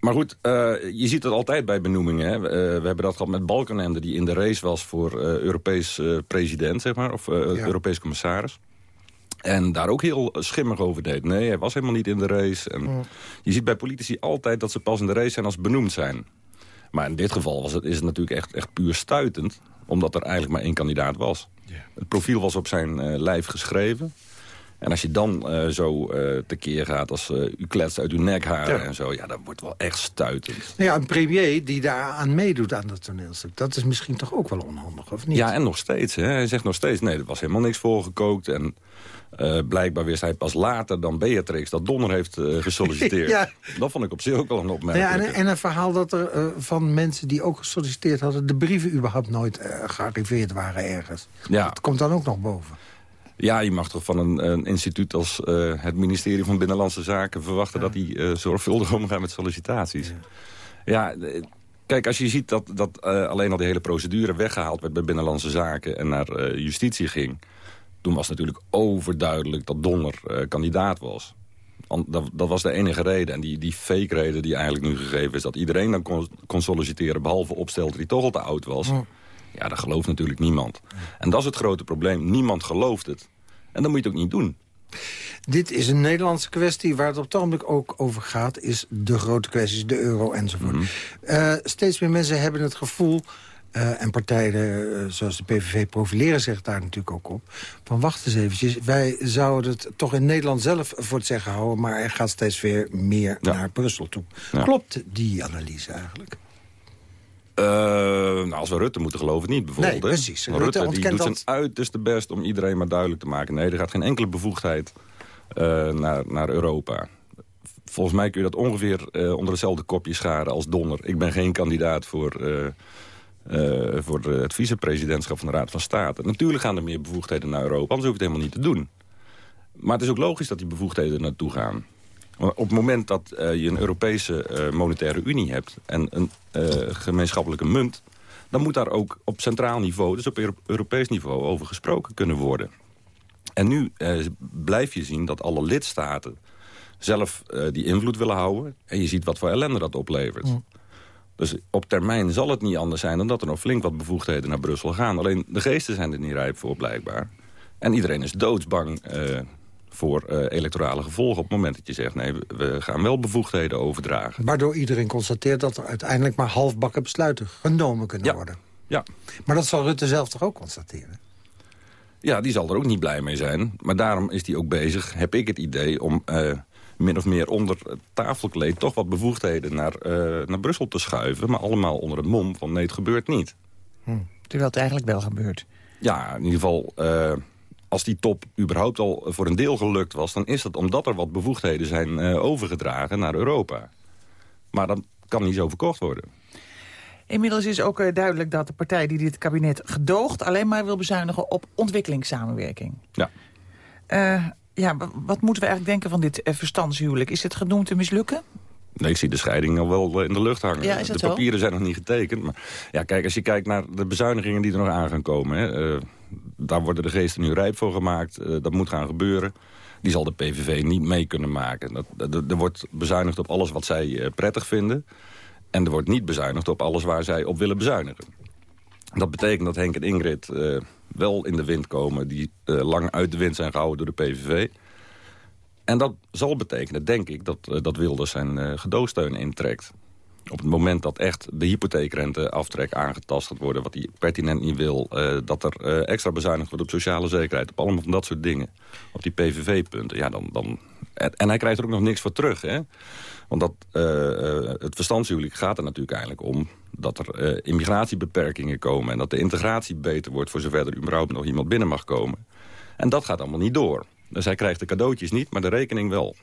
Maar goed, uh, je ziet het altijd bij benoemingen. Hè. Uh, we hebben dat gehad met Balkenende, die in de race was voor Europees president, zeg maar. Of ja. Europees commissaris. En daar ook heel schimmig over deed. Nee, hij was helemaal niet in de race. En mm. Je ziet bij politici altijd dat ze pas in de race zijn als benoemd zijn. Maar in dit geval was het, is het natuurlijk echt, echt puur stuitend. Omdat er eigenlijk maar één kandidaat was. Yeah. Het profiel was op zijn uh, lijf geschreven. En als je dan uh, zo uh, tekeer gaat als uh, u kletst uit uw nekharen ja. en zo... ja, dat wordt wel echt stuitend. Nou ja, een premier die daar aan meedoet aan dat toneelstuk... dat is misschien toch ook wel onhandig, of niet? Ja, en nog steeds. Hè. Hij zegt nog steeds, nee, er was helemaal niks voorgekookt... en uh, blijkbaar wist hij pas later dan Beatrix dat Donner heeft uh, gesolliciteerd. ja. Dat vond ik op zich ook wel een opmerking. Ja, en, en, een verhaal dat er uh, van mensen die ook gesolliciteerd hadden... de brieven überhaupt nooit gearriveerd waren ergens. Ja. Dat komt dan ook nog boven. Ja, je mag toch van een, een instituut als het ministerie van Binnenlandse Zaken... verwachten ja. dat die zorgvuldig omgaan met sollicitaties. Ja, ja Kijk, als je ziet dat, dat alleen al die hele procedure weggehaald werd bij Binnenlandse Zaken... en naar justitie ging toen was natuurlijk overduidelijk dat Donner uh, kandidaat was. Dat, dat, was de enige reden. En die, die fake reden die eigenlijk nu gegeven is... dat iedereen dan kon, kon solliciteren, behalve opstelter die toch al te oud was... Ja, ja dat gelooft natuurlijk niemand. En dat is het grote probleem. Niemand gelooft het. En dan moet je het ook niet doen. Dit is een Nederlandse kwestie waar het op het ogenblik ook over gaat... is de grote kwesties, de euro enzovoort. Mm -hmm. uh, steeds meer mensen hebben het gevoel... Eh, en partijen eh, zoals de PVV profileren zich daar natuurlijk ook op. Van wacht eens eventjes, wij zouden het toch in Nederland zelf voor het zeggen houden... maar er gaat steeds weer meer naar Brussel toe. Ja. Klopt die analyse eigenlijk? Eh, nou, als we Rutte moeten geloven, niet bijvoorbeeld. Nee, precies. Rutte Rutte die doet zijn uiterste best om iedereen maar duidelijk te maken. Nee, er gaat geen enkele bevoegdheid naar, naar Europa. Volgens mij kun je dat ongeveer onder hetzelfde kopje scharen als Donner. Ik ben geen kandidaat voor, voor de- het vicepresidentschap van de Raad van State. Natuurlijk gaan er meer bevoegdheden naar Europa, anders hoef je het helemaal niet te doen. Maar het is ook logisch dat die bevoegdheden naartoe gaan. Op het moment dat eh, je een Europese eh, monetaire unie hebt... en een eh, gemeenschappelijke munt... dan moet daar ook op centraal niveau, dus op Euro- Europees niveau... over gesproken kunnen worden. En nu eh, blijf je zien dat alle lidstaten zelf eh, die invloed willen houden. En je ziet wat voor ellende dat oplevert. Dus op termijn zal het niet anders zijn... dan dat er nog flink wat bevoegdheden naar Brussel gaan. Alleen de geesten zijn er niet rijp voor, blijkbaar. En iedereen is doodsbang eh, voor eh, electorale gevolgen... op het moment dat je zegt... nee, we- gaan wel bevoegdheden overdragen. Waardoor iedereen constateert dat er uiteindelijk maar halfbakken besluiten genomen kunnen worden. Ja. Maar dat zal Rutte zelf toch ook constateren? Ja, die zal er ook niet blij mee zijn. Maar daarom is hij ook bezig, heb ik het idee... om eh, min of meer onder het tafelkleed... toch wat bevoegdheden naar, eh, naar Brussel te schuiven. Maar allemaal onder het mom van nee, het gebeurt niet. Terwijl het eigenlijk wel gebeurt. Ja, in ieder geval, eh, als die top überhaupt al voor een deel gelukt was... dan is dat omdat er wat bevoegdheden zijn eh, overgedragen naar Europa. Maar dat kan niet zo verkocht worden. Inmiddels is ook duidelijk dat de partij die dit kabinet gedoogt... alleen maar wil bezuinigen op ontwikkelingssamenwerking. Ja. Ja, wat moeten we eigenlijk denken van dit eh, verstandshuwelijk? Is het genoemd te mislukken? Nee, ik zie de scheiding al wel eh, in de lucht hangen. Ja, de zo? papieren zijn nog niet getekend. Maar ja, kijk, als je kijkt naar de bezuinigingen die er nog aan gaan komen... Hè, eh, daar worden de geesten nu rijp voor gemaakt. dat moet gaan gebeuren. Die zal de PVV niet mee kunnen maken. Dat, dat- er wordt bezuinigd op alles wat zij prettig vinden. En er wordt niet bezuinigd op alles waar zij op willen bezuinigen. Dat betekent dat Henk en Ingrid eh, wel in de wind komen... die eh, lang uit de wind zijn gehouden door de PVV... En dat zal betekenen, denk ik, dat, eh, dat Wilders zijn gedoogsteun intrekt. Op het moment dat echt de hypotheekrenteaftrek aangetast gaat worden... wat hij pertinent niet wil, dat er extra bezuinigd wordt op sociale zekerheid... op allemaal van dat soort dingen, op die PVV-punten. Ja, dan, dan, en, hij krijgt er ook nog niks voor terug, hè? Want dat, het verstandshuwelijk gaat er natuurlijk eigenlijk om... dat er eh, immigratiebeperkingen komen... en dat de integratie beter wordt... voor zover er überhaupt nog iemand binnen mag komen. En dat gaat allemaal niet door. Dus hij krijgt de cadeautjes niet, maar de rekening wel.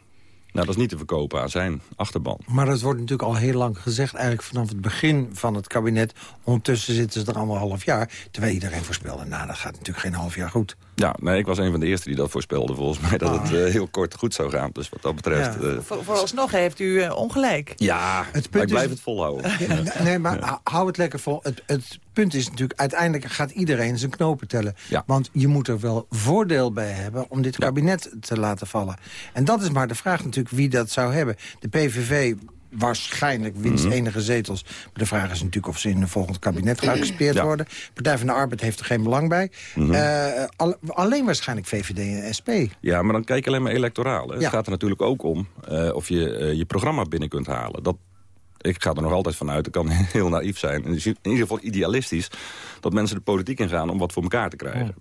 Nou, dat is niet te verkopen aan zijn achterban. Maar dat wordt natuurlijk al heel lang gezegd. Eigenlijk vanaf het begin van het kabinet. Ondertussen zitten ze er anderhalf jaar. Terwijl iedereen voorspelde, nou, dat gaat natuurlijk geen half jaar goed. Ja, nee, ik was een van de eerste die dat voorspelde volgens mij... dat het eh, heel kort goed zou gaan. Dus wat dat betreft... Ja. eh, Voor, vooralsnog heeft u eh, ongelijk. ja, Het maar ik is- blijf het volhouden. Ja, Nee, maar hou- hou het lekker vol. Het, het punt is natuurlijk, uiteindelijk gaat iedereen zijn knopen tellen. Ja. Want je moet er wel voordeel bij hebben om dit kabinet te laten vallen. En dat is maar de vraag natuurlijk wie dat zou hebben. De PVV waarschijnlijk winst Mhm. enige zetels. Maar de vraag is natuurlijk of ze in een volgend kabinet geaccepteerd Ja. worden. Partij van de Arbeid heeft er geen belang bij. Mhm. Eh, al- alleen waarschijnlijk VVD en SP. Ja, maar dan kijk je alleen maar electoraal. Hè. Ja. Het gaat er natuurlijk ook om eh, of je eh, je programma binnen kunt halen. Dat, ik ga er nog altijd van uit, het kan heel naïef zijn. In ieder geval idealistisch dat mensen de politiek ingaan om wat voor elkaar te krijgen.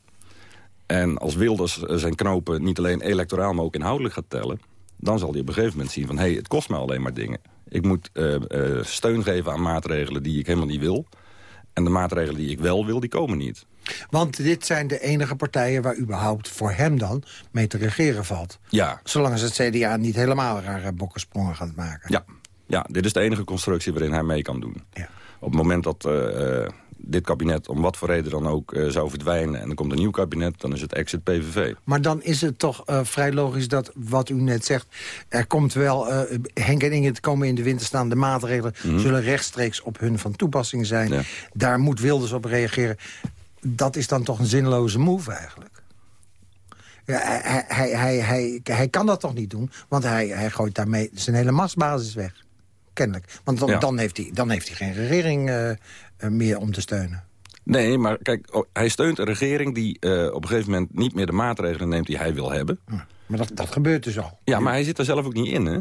En als Wilders zijn knopen niet alleen electoraal, maar ook inhoudelijk gaat tellen... dan zal hij op een gegeven moment zien van... hé, hey, het kost me alleen maar dingen. Ik moet eh, eh, steun geven aan maatregelen die ik helemaal niet wil. En de maatregelen die ik wel wil, die komen niet. Want dit zijn de enige partijen waar überhaupt voor hem dan mee te regeren valt. Ja, Zolang ze het CDA niet helemaal rare bokkensprongen gaat maken. Ja, ja, dit is de enige constructie waarin hij mee kan doen. Op het moment dat eh, dit kabinet om wat voor reden dan ook eh, zou verdwijnen... en er komt een nieuw kabinet, dan is het exit PVV. Maar dan is het toch eh, vrij logisch dat, wat u net zegt... er komt wel, eh, Henk en Ingrid komen in de winter staan... de maatregelen Mhm. zullen rechtstreeks op hun van toepassing zijn. Daar moet Wilders op reageren. Dat is dan toch een zinloze move eigenlijk? Ja, hij, hij, hij, hij, hij kan dat toch niet doen? Want hij, hij gooit daarmee zijn hele machtsbasis weg. Kennelijk. Want dan, Ja. dan, heeft, hij, dan heeft hij geen regering meer om te steunen. Nee, maar kijk, oh, hij steunt een regering die eh, op een gegeven moment... niet meer de maatregelen neemt die hij wil hebben. Maar dat, dat gebeurt dus al. Ja, maar hij zit er zelf ook niet in, hè?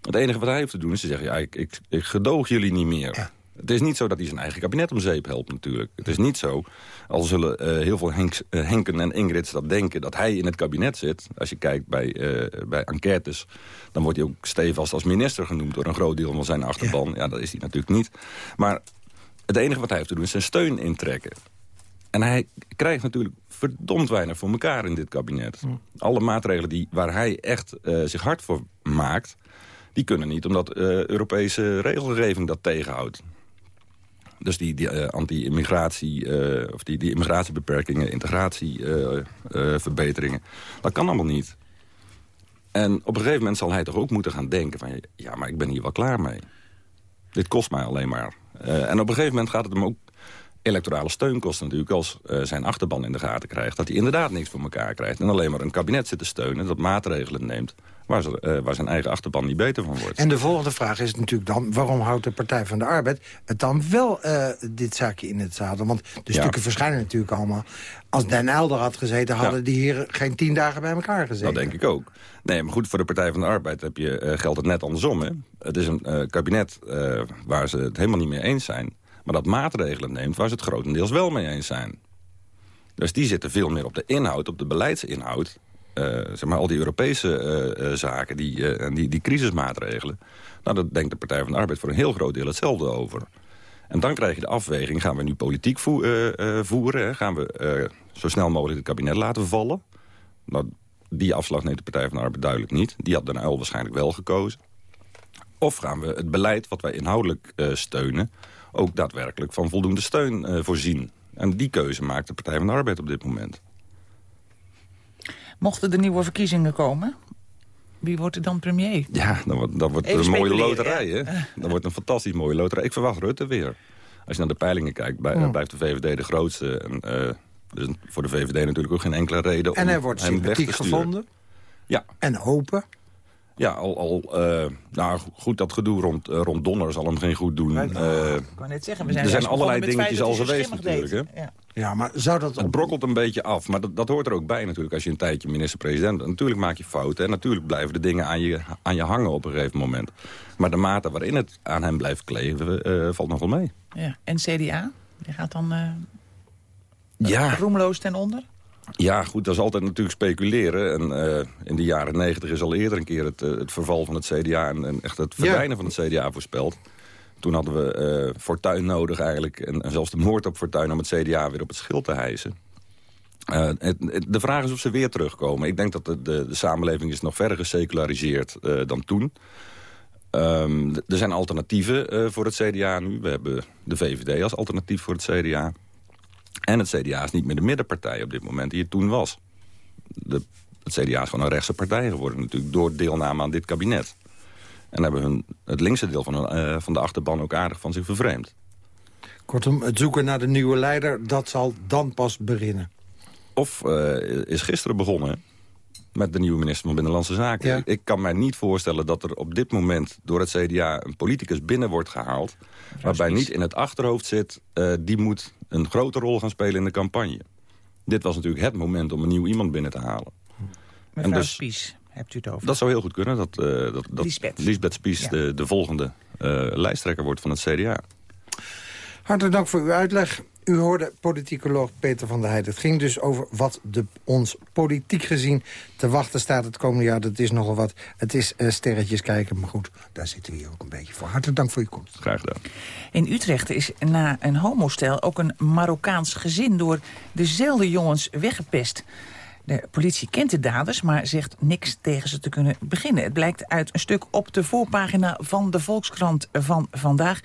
Het enige wat hij heeft te doen is te zeggen... ja, ik, ik, ik gedoog jullie niet meer. Het is niet zo dat hij zijn eigen kabinet om zeep helpt natuurlijk. Het is niet zo, al zullen uh, heel veel Henks, uh, Henken en Ingrids dat denken... dat hij in het kabinet zit. Als je kijkt bij, uh, bij enquêtes, dan wordt hij ook stevast als minister genoemd... door een groot deel van zijn achterban. Ja, ja dat is hij natuurlijk niet. Maar het enige wat hij heeft te doen is zijn steun intrekken. En hij krijgt natuurlijk verdomd weinig voor elkaar in dit kabinet. Alle maatregelen die, waar hij echt uh, zich hard voor maakt... die kunnen niet, omdat uh, Europese regelgeving dat tegenhoudt. Dus die, die uh, anti-immigratie, of die, die immigratiebeperkingen, integratieverbeteringen... dat kan allemaal niet. En op een gegeven moment zal hij toch ook moeten gaan denken van... ja, maar ik ben hier wel klaar mee. Dit kost mij alleen maar. En op een gegeven moment gaat het hem ook electorale steun kost natuurlijk... als uh, zijn achterban in de gaten krijgt... dat hij inderdaad niks voor elkaar krijgt. En alleen maar een kabinet zit te steunen... dat maatregelen neemt waar, ze, uh, waar zijn eigen achterban niet beter van wordt. En de volgende vraag is natuurlijk dan... waarom houdt de Partij van de Arbeid het dan wel uh, dit zaakje in het zadel? Want de ja. stukken verschijnen natuurlijk allemaal. Als Den Elder had gezeten, hadden ja. die hier geen tien dagen bij elkaar gezeten. Dat denk ik ook. Nee, maar goed, voor de Partij van de Arbeid heb je, geldt het net andersom. Hè? Het is een kabinet waar ze het helemaal niet mee eens zijn maar dat maatregelen neemt waar ze het grotendeels wel mee eens zijn. Dus die zitten veel meer op de inhoud, op de beleidsinhoud. Uh, zeg maar, al die Europese uh, uh, zaken, die, die, die crisismaatregelen... Nou, daar denkt de Partij van de Arbeid voor een heel groot deel hetzelfde over. En dan krijg je de afweging, gaan we nu politiek voeren? Gaan we zo snel mogelijk het kabinet laten vallen? Nou, die afslag neemt de Partij van de Arbeid duidelijk niet. Die had Den Uyl waarschijnlijk wel gekozen. Of gaan we het beleid wat wij inhoudelijk steunen ook daadwerkelijk van voldoende steun voorzien. En die keuze maakt de Partij van de Arbeid op dit moment. Mochten er nieuwe verkiezingen komen, wie wordt er dan premier? Ja, dan wordt, dan wordt een mooie loterij. Hè? Dan wordt een fantastisch mooie loterij. Ik verwacht Rutte weer. Als je naar de peilingen kijkt, bij, oh. blijft de VVD de grootste. En, uh, dus voor de VVD natuurlijk ook geen enkele reden om En hij wordt sympathiek gevonden. Ja. En open. Ja, al, al uh, nou goed, dat gedoe rond, uh, rond Donner zal hem geen goed doen. Uh, ik kan net zeggen, we zijn er zijn allerlei dingetjes al geweest natuurlijk. Hè? Ja. Ja. maar zou dat... Het brokkelt een beetje af, maar dat, dat hoort er ook bij natuurlijk... als je een tijdje minister-president bent. Natuurlijk maak je fouten en natuurlijk blijven de dingen aan je, aan je hangen op een gegeven moment. Maar de mate waarin het aan hem blijft kleven, valt nog wel mee. Ja. En CDA? Die gaat dan ja. roemloos ten onder? Ja, goed, dat is altijd natuurlijk speculeren. En uh, in de jaren negentig is al eerder een keer het, uh, het verval van het CDA... En, en, echt het verdwijnen ja. van het CDA voorspeld. Toen hadden we uh, Fortuyn nodig eigenlijk. En, zelfs de moord op Fortuyn om het CDA weer op het schild te hijsen. Het, het, de vraag is of ze weer terugkomen. Ik denk dat de, de, samenleving is nog verder geseculariseerd dan toen. Um, er zijn alternatieven voor het CDA nu. We hebben de VVD als alternatief voor het CDA. En het CDA is niet meer de middenpartij op dit moment die het toen was. De, het CDA is gewoon een rechtse partij geworden natuurlijk... door deelname aan dit kabinet. En hebben hun, het linkse deel van, hun, uh, van de achterban ook aardig van zich vervreemd. Kortom, het zoeken naar de nieuwe leider, dat zal dan pas beginnen. Of uh, is gisteren begonnen met de nieuwe minister van Binnenlandse Zaken. Ja. Ik kan mij niet voorstellen dat er op dit moment door het CDA... een politicus binnen wordt gehaald... waarbij niet in het achterhoofd zit... Uh, die moet een grote rol gaan spelen in de campagne. Dit was natuurlijk het moment om een nieuw iemand binnen te halen. Mevrouw en dus, Spies, hebt u het over? Dat zou heel goed kunnen. Dat, uh, dat, dat Lisbeth. Lisbeth Spies ja. de, de volgende uh, lijsttrekker wordt van het CDA. Hartelijk dank voor uw uitleg. U hoorde politicoloog Peter van der Heijden. Het ging dus over wat de, ons politiek gezien te wachten staat het komende jaar. Dat is nogal wat. Het is uh, sterretjes kijken, maar goed, daar zitten we hier ook een beetje voor. Hartelijk dank voor uw komst. Graag gedaan. In Utrecht is na een homostel ook een Marokkaans gezin... door dezelfde jongens weggepest. De politie kent de daders, maar zegt niks tegen ze te kunnen beginnen. Het blijkt uit een stuk op de voorpagina van de Volkskrant van vandaag...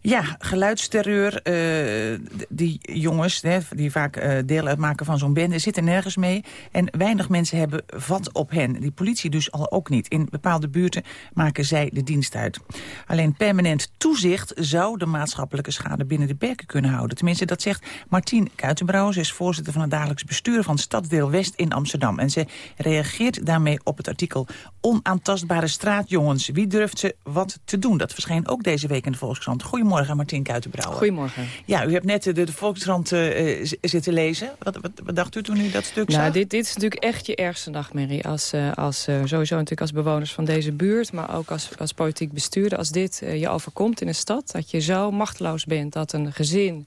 Ja, geluidsterreur. Uh, die jongens, hè, die vaak uh, deel uitmaken van zo'n bende, zitten nergens mee. En weinig mensen hebben vat op hen. Die politie dus al ook niet. In bepaalde buurten maken zij de dienst uit. Alleen permanent toezicht zou de maatschappelijke schade binnen de perken kunnen houden. Tenminste, dat zegt Martien Kuitenbrouwer. Ze is voorzitter van het dagelijks bestuur van Staddeel West in Amsterdam. En ze reageert daarmee op het artikel Onaantastbare straatjongens. Wie durft ze wat te doen? Dat verscheen ook deze week in de Volkskrant. Goedemorgen. Goedemorgen, Martien Kuitenbrouwer. Goedemorgen. Ja, u hebt net de, de Volkskrant uh, zitten lezen. Wat, wat, wat, dacht u toen u dat stuk nou, zag? Dit, dit is natuurlijk echt je ergste nachtmerrie. Als, uh, als, uh, sowieso natuurlijk als bewoners van deze buurt... maar ook als, als politiek bestuurder. Als dit je overkomt in een stad, dat je zo machteloos bent... dat een gezin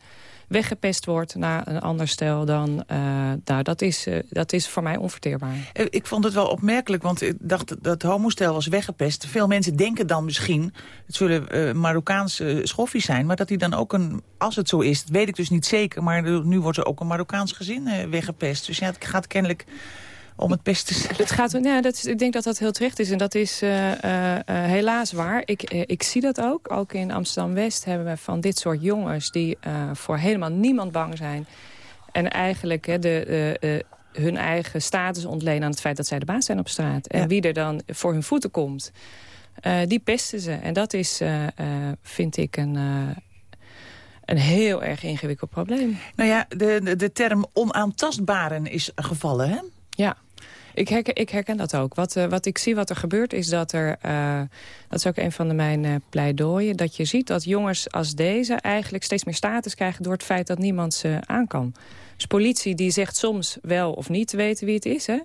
weggepest wordt naar een ander stel... dan, uh, nou, dat, is, uh, dat is voor mij onverteerbaar. Ik vond het wel opmerkelijk, want ik dacht dat homostel was weggepest. Veel mensen denken dan misschien, het zullen uh, Marokkaanse schoffies zijn... maar dat die dan ook een, als het zo is, dat weet ik dus niet zeker... maar nu wordt er ook een Marokkaans gezin weggepest. Dus ja, het gaat kennelijk om het beste te Het gaat, ja, dat is, ik denk dat dat heel terecht is. En dat is uh, uh, uh, helaas waar. Ik, ik zie dat ook. Ook in Amsterdam-West hebben we van dit soort jongens... die voor helemaal niemand bang zijn. En eigenlijk de, de hun eigen status ontlenen aan het feit dat zij de baas zijn op straat. En ja. wie er dan voor hun voeten komt, die pesten ze. En dat is, vind ik, een een heel erg ingewikkeld probleem. Nou ja, de, de, de term onaantastbaren is gevallen, hè? Ja. Ik herken, ik herken dat ook. Wat, uh, wat ik zie wat er gebeurt is dat er... Uh, dat is ook een van de mijn uh, pleidooien... dat je ziet dat jongens als deze eigenlijk steeds meer status krijgen... door het feit dat niemand ze aan kan. Dus politie die zegt soms wel of niet te weten wie het is. Hè?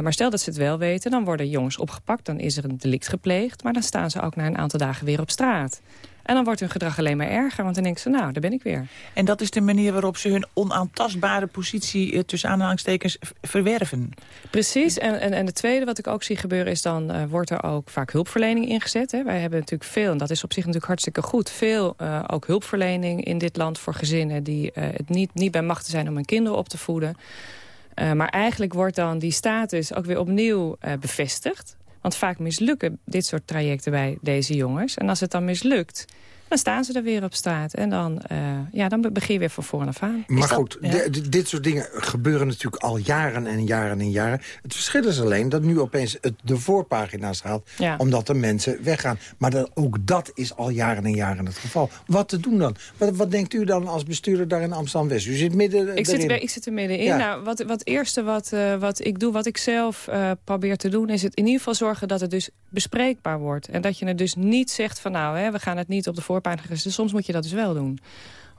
maar stel dat ze het wel weten, dan worden jongens opgepakt. Dan is er een delict gepleegd. Maar dan staan ze ook na een aantal dagen weer op straat. En dan wordt hun gedrag alleen maar erger, want dan denken ze, nou, daar ben ik weer. En dat is de manier waarop ze hun onaantastbare positie... Eh, tussen aanhalingstekens verwerven. Precies, en, en, en het tweede wat ik ook zie gebeuren... is dan uh, wordt er ook vaak hulpverlening ingezet. Hè. Wij hebben natuurlijk veel, en dat is op zich natuurlijk hartstikke goed... veel uh, ook hulpverlening in dit land voor gezinnen... die uh, het niet, niet bij machten zijn om hun kinderen op te voeden. maar eigenlijk wordt dan die status ook weer opnieuw bevestigd. Want vaak mislukken dit soort trajecten bij deze jongens. En als het dan mislukt, dan staan ze er weer op straat. En dan, uh, ja, dan begin je weer van voren af aan. Maar goed, ja. dit soort dingen gebeuren natuurlijk al jaren en jaren en jaren. Het verschil is alleen dat nu opeens het de voorpagina's haalt... Ja. omdat er mensen weggaan. Maar dat, ook dat is al jaren en jaren het geval. Wat te doen dan? Wat, wat denkt u dan als bestuurder daar in Amsterdam-West? U zit midden ik zit, ik zit er middenin. Ja. Nou, wat, wat eerste wat, uh, wat ik doe, wat ik zelf uh, probeer te doen... is het in ieder geval zorgen dat het dus bespreekbaar wordt. En dat je het dus niet zegt van nou, hè, we gaan het niet op de voorpagina dus soms moet je dat dus wel doen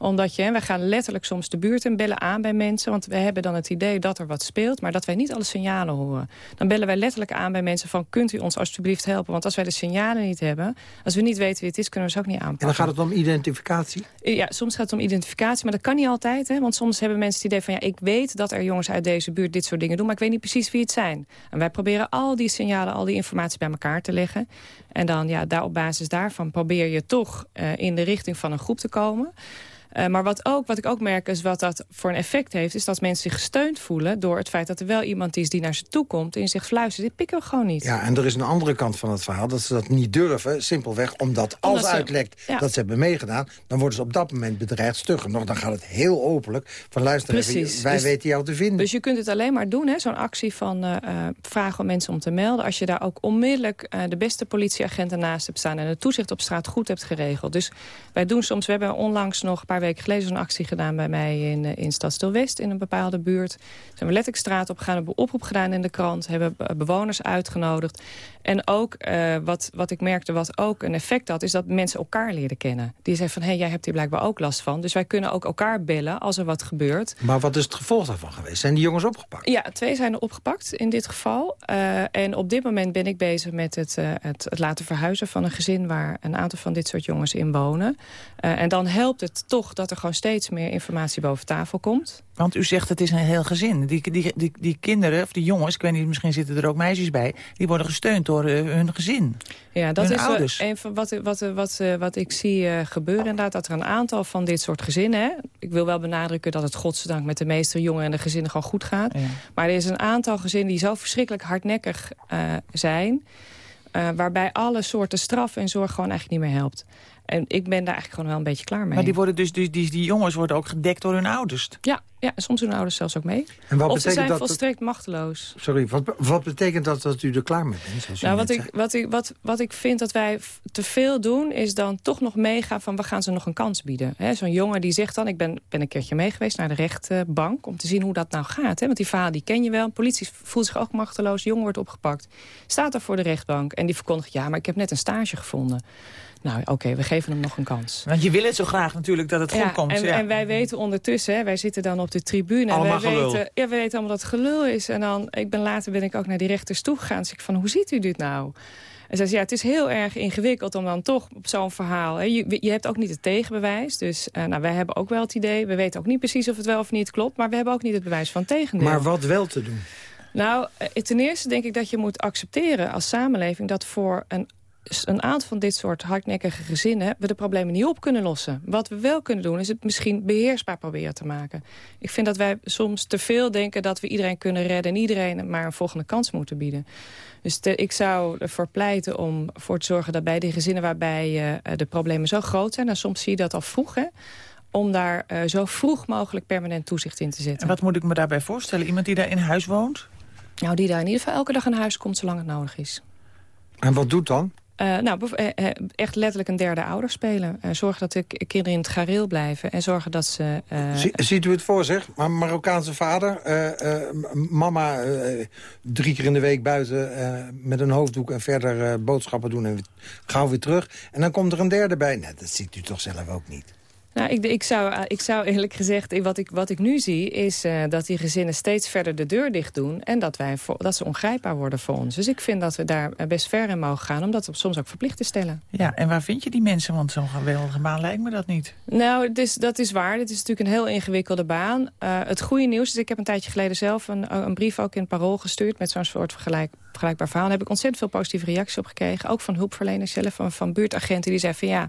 omdat je, we gaan letterlijk soms de buurt en bellen aan bij mensen. Want we hebben dan het idee dat er wat speelt, maar dat wij niet alle signalen horen. Dan bellen wij letterlijk aan bij mensen van, kunt u ons alsjeblieft helpen? Want als wij de signalen niet hebben, als we niet weten wie het is, kunnen we ze ook niet aanpakken. En dan gaat het om identificatie? Ja, soms gaat het om identificatie, maar dat kan niet altijd. Hè? Want soms hebben mensen het idee van, ja, ik weet dat er jongens uit deze buurt dit soort dingen doen, maar ik weet niet precies wie het zijn. En wij proberen al die signalen, al die informatie bij elkaar te leggen. En dan, ja, daar op basis daarvan probeer je toch uh, in de richting van een groep te komen. Uh, maar wat, ook, wat ik ook merk is wat dat voor een effect heeft... is dat mensen zich gesteund voelen door het feit dat er wel iemand is... die naar ze toe komt en zegt fluistert, dit pikken we gewoon niet. Ja, en er is een andere kant van het verhaal. Dat ze dat niet durven, simpelweg omdat als omdat ze, uitlekt ja. dat ze hebben meegedaan... dan worden ze op dat moment bedreigd stugger. Nog, dan gaat het heel openlijk van luister even, wij dus, weten jou te vinden. Dus je kunt het alleen maar doen, zo'n actie van uh, vragen om mensen om te melden... als je daar ook onmiddellijk uh, de beste politieagenten naast hebt staan... en het toezicht op straat goed hebt geregeld. Dus wij doen soms, we hebben onlangs nog een paar weken geleden zo'n actie gedaan bij mij in, in Stadstil West, in een bepaalde buurt. Zijn we letterlijk straat op gegaan, hebben oproep gedaan in de krant, hebben bewoners uitgenodigd. En ook, uh, wat, wat ik merkte, wat ook een effect had, is dat mensen elkaar leren kennen. Die zeggen van, hé, hey, jij hebt hier blijkbaar ook last van. Dus wij kunnen ook elkaar bellen als er wat gebeurt. Maar wat is het gevolg daarvan geweest? Zijn die jongens opgepakt? Ja, twee zijn er opgepakt in dit geval. Uh, en op dit moment ben ik bezig met het, uh, het, het, laten verhuizen van een gezin... waar een aantal van dit soort jongens in wonen. en dan helpt het toch dat er gewoon steeds meer informatie boven tafel komt. Want u zegt het is een heel gezin. Die, die, die, die kinderen, of die jongens, ik weet niet, misschien zitten er ook meisjes bij... die worden gesteund door uh, hun gezin. Ja, dat hun is ouders. een van wat, wat, wat, wat, ik zie gebeuren inderdaad. Dat er een aantal van dit soort gezinnen... Hè, ik wil wel benadrukken dat het godzijdank met de meeste jongeren en de gezinnen gewoon goed gaat. Ja. Maar er is een aantal gezinnen die zo verschrikkelijk hardnekkig uh, zijn... waarbij alle soorten straf en zorg gewoon eigenlijk niet meer helpt. En ik ben daar eigenlijk gewoon wel een beetje klaar mee. Maar die, worden dus, die, die, die jongens worden ook gedekt door hun ouders? Ja, ja en soms doen hun ouders zelfs ook mee. En wat of ze zijn dat volstrekt machteloos. Sorry, wat, wat betekent dat dat u er klaar mee bent? Nou, wat ik, wat, ik, wat, wat ik vind dat wij te veel doen... is dan toch nog meegaan van we gaan ze nog een kans bieden. Zo'n jongen die zegt dan... ik ben, ben een keertje mee geweest naar de rechtbank... om te zien hoe dat nou gaat. Hè? Want die verhaal die ken je wel. Politie voelt zich ook machteloos. Jongen wordt opgepakt. Staat er voor de rechtbank en die verkondigt... ja, maar ik heb net een stage gevonden. Nou oké, we geven hem nog een kans. Want je wil het zo graag natuurlijk dat het goed ja, komt. En, ja. en wij weten ondertussen, hè, wij zitten dan op de tribune. Allemaal en wij gelul. weten, ja, we weten allemaal dat het gelul is. En dan, ik ben, later ben ik ook naar die rechters toegegaan. Dus ik van, hoe ziet u dit nou? En zei ze, ja, het is heel erg ingewikkeld om dan toch op zo'n verhaal... Hè, je, je hebt ook niet het tegenbewijs. Dus eh, nou, wij hebben ook wel het idee... we weten ook niet precies of het wel of niet klopt... maar we hebben ook niet het bewijs van het tegendeel. Maar wat wel te doen? Nou, eh, ten eerste denk ik dat je moet accepteren als samenleving... dat voor een, een aantal van dit soort hardnekkige gezinnen... we de problemen niet op kunnen lossen. Wat we wel kunnen doen, is het misschien beheersbaar proberen te maken. Ik vind dat wij soms te veel denken dat we iedereen kunnen redden... en iedereen maar een volgende kans moeten bieden. Dus ik zou ervoor pleiten om voor te zorgen dat bij die gezinnen... waarbij eh, de problemen zo groot zijn, en soms zie je dat al vroeg... Hè, om daar eh, zo vroeg mogelijk permanent toezicht in te zetten. En wat moet ik me daarbij voorstellen? Iemand die daar in huis woont? Nou, die daar in ieder geval elke dag in huis komt zolang het nodig is. En wat doet dan? Eh, nou, eh, eh, echt letterlijk een derde ouder spelen. Eh, zorgen dat de kinderen in het gareel blijven. En zorgen dat ze... Zie- ziet u het voor zich? Marokkaanse vader, mama drie keer in de week buiten met een hoofddoek... en verder boodschappen doen en gauw weer terug. En dan komt er een derde bij. Nee, dat ziet u toch zelf ook niet? Nou, ik, ik, zou, eh, ik zou eerlijk gezegd, eh, wat ik, wat ik nu zie... is eh, dat die gezinnen steeds verder de deur dicht doen... en dat, wij dat ze ongrijpbaar worden voor ons. Dus ik vind dat we daar best ver in mogen gaan... om dat soms ook verplicht te stellen. Ja, en waar vind je die mensen? Want zo'n geweldige baan lijkt me dat niet. Nou, is, dat is waar. Dit is natuurlijk een heel ingewikkelde baan. Het goede nieuws is, ik heb een tijdje geleden zelf een, een brief ook in het Parool gestuurd... met zo'n soort vergelijk, vergelijkbaar verhaal. Daar heb ik ontzettend veel positieve reacties op gekregen. Ook van hulpverleners zelf, van, van buurtagenten. Die zeiden van ja,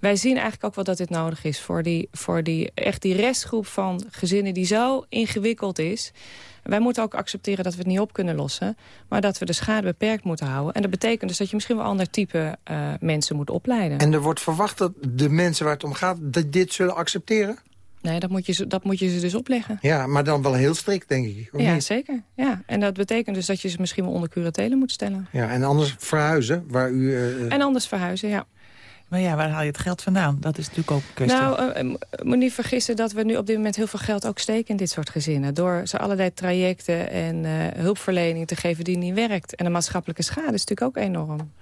wij zien eigenlijk ook wel dat dit nodig is... voor, die, voor die, echt die restgroep van gezinnen die zo ingewikkeld is... Wij moeten ook accepteren dat we het niet op kunnen lossen... maar dat we de schade beperkt moeten houden. En dat betekent dus dat je misschien wel ander type eh, mensen moet opleiden. En er wordt verwacht dat de mensen waar het om gaat... dat dit zullen accepteren? Nee, dat moet, je, ze- dat moet je ze dus opleggen. Ja, maar dan wel heel strikt, denk ik. Ja, niet? zeker. Ja. En dat betekent dus dat je ze misschien wel onder curatele moet stellen. Ja, en anders verhuizen, waar u... eh, En anders verhuizen, ja. Maar ja, waar haal je het geld vandaan? Dat is natuurlijk ook een kwestie. Nou, eh, eh, moet niet vergissen dat we nu op dit moment heel veel geld ook steken in dit soort gezinnen. Door ze allerlei trajecten en eh, hulpverlening te geven die niet werkt. En de maatschappelijke schade is natuurlijk ook enorm.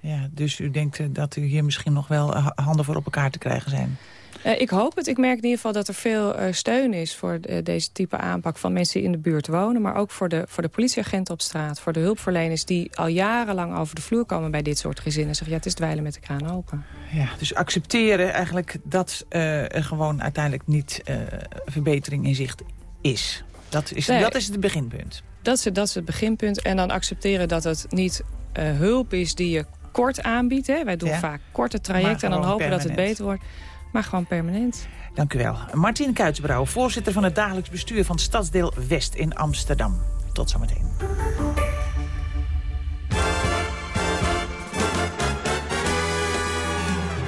Ja, dus u denkt dat u hier misschien nog wel handen voor op elkaar te krijgen zijn? Eh, ik hoop het. Ik merk in ieder geval dat er veel eh, steun is voor eh, deze type aanpak van mensen die in de buurt wonen. Maar ook voor de, voor de politieagenten op straat, voor de hulpverleners die al jarenlang over de vloer komen bij dit soort gezinnen. Zeggen, ja, het is dweilen met de kraan open. Ja, dus accepteren eigenlijk dat er gewoon uiteindelijk niet verbetering in zicht is. Dat is, Nee. dat is het beginpunt. Dat is, het- dat is het beginpunt. En dan accepteren dat het niet hulp is die je kort aanbiedt. Hè. Wij doen Ja. vaak korte trajecten en dan hopen dat het beter wordt. Maar gewoon permanent. Dank u wel. Martien Kuitsbrouw, voorzitter van het dagelijks bestuur van Stadsdeel West in Amsterdam. Tot zometeen.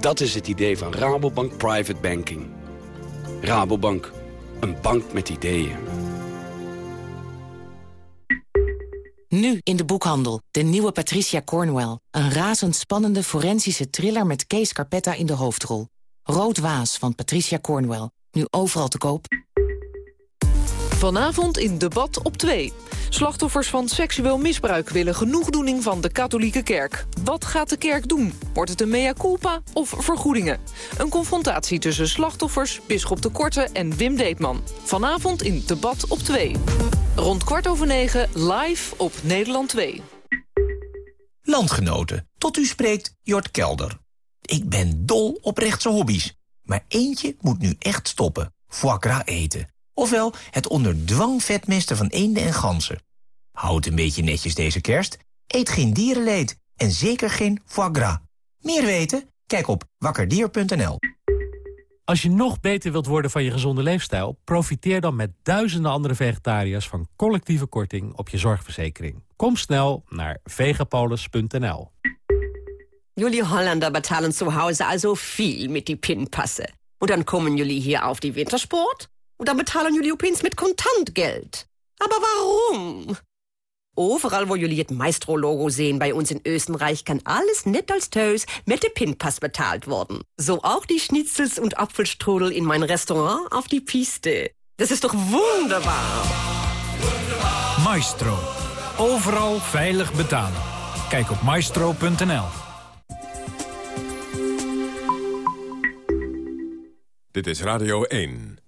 Dat is het idee van Rabobank Private Banking. Rabobank, een bank met ideeën. Nu in de boekhandel. De nieuwe Patricia Cornwell. Een razendspannende forensische thriller met Kees Carpetta in de hoofdrol. Rood Waas van Patricia Cornwell. Nu overal te koop. Vanavond in Debat op 2. Slachtoffers van seksueel misbruik willen genoegdoening van de katholieke kerk. Wat gaat de kerk doen? Wordt het een mea culpa of vergoedingen? Een confrontatie tussen slachtoffers, Bisschop de Korte en Wim Deetman. Vanavond in Debat op 2. Rond kwart over negen live op Nederland 2. Landgenoten, tot u spreekt Jort Kelder. Ik ben dol op rechtse hobby's. Maar eentje moet nu echt stoppen. Foie eten. Ofwel het onder dwang vetmesten van eenden en ganzen. Houd een beetje netjes deze kerst. Eet geen dierenleed. En zeker geen foie gras. Meer weten? Kijk op wakkerdier.nl. Als je nog beter wilt worden van je gezonde leefstijl... profiteer dan met duizenden andere vegetariërs... van collectieve korting op je zorgverzekering. Kom snel naar vegapolis.nl. Jullie Holländer betalen zu Hause also viel mit die Pinpasse. Und dann kommen jullie hier auf die Wintersport? Und dann betalen jullie opeens mit Kontantgeld. Aber warum? Overal wo jullie het Maestro-Logo sehen bei uns in Österreich, kann alles net als Tös mit de Pinpass betalt worden. So auch die Schnitzels und Apfelstrudel in mein Restaurant auf die Piste. Das ist doch wunderbar. Maestro. Overal veilig betalen. Kijk op maestro.nl. Dit is Radio 1.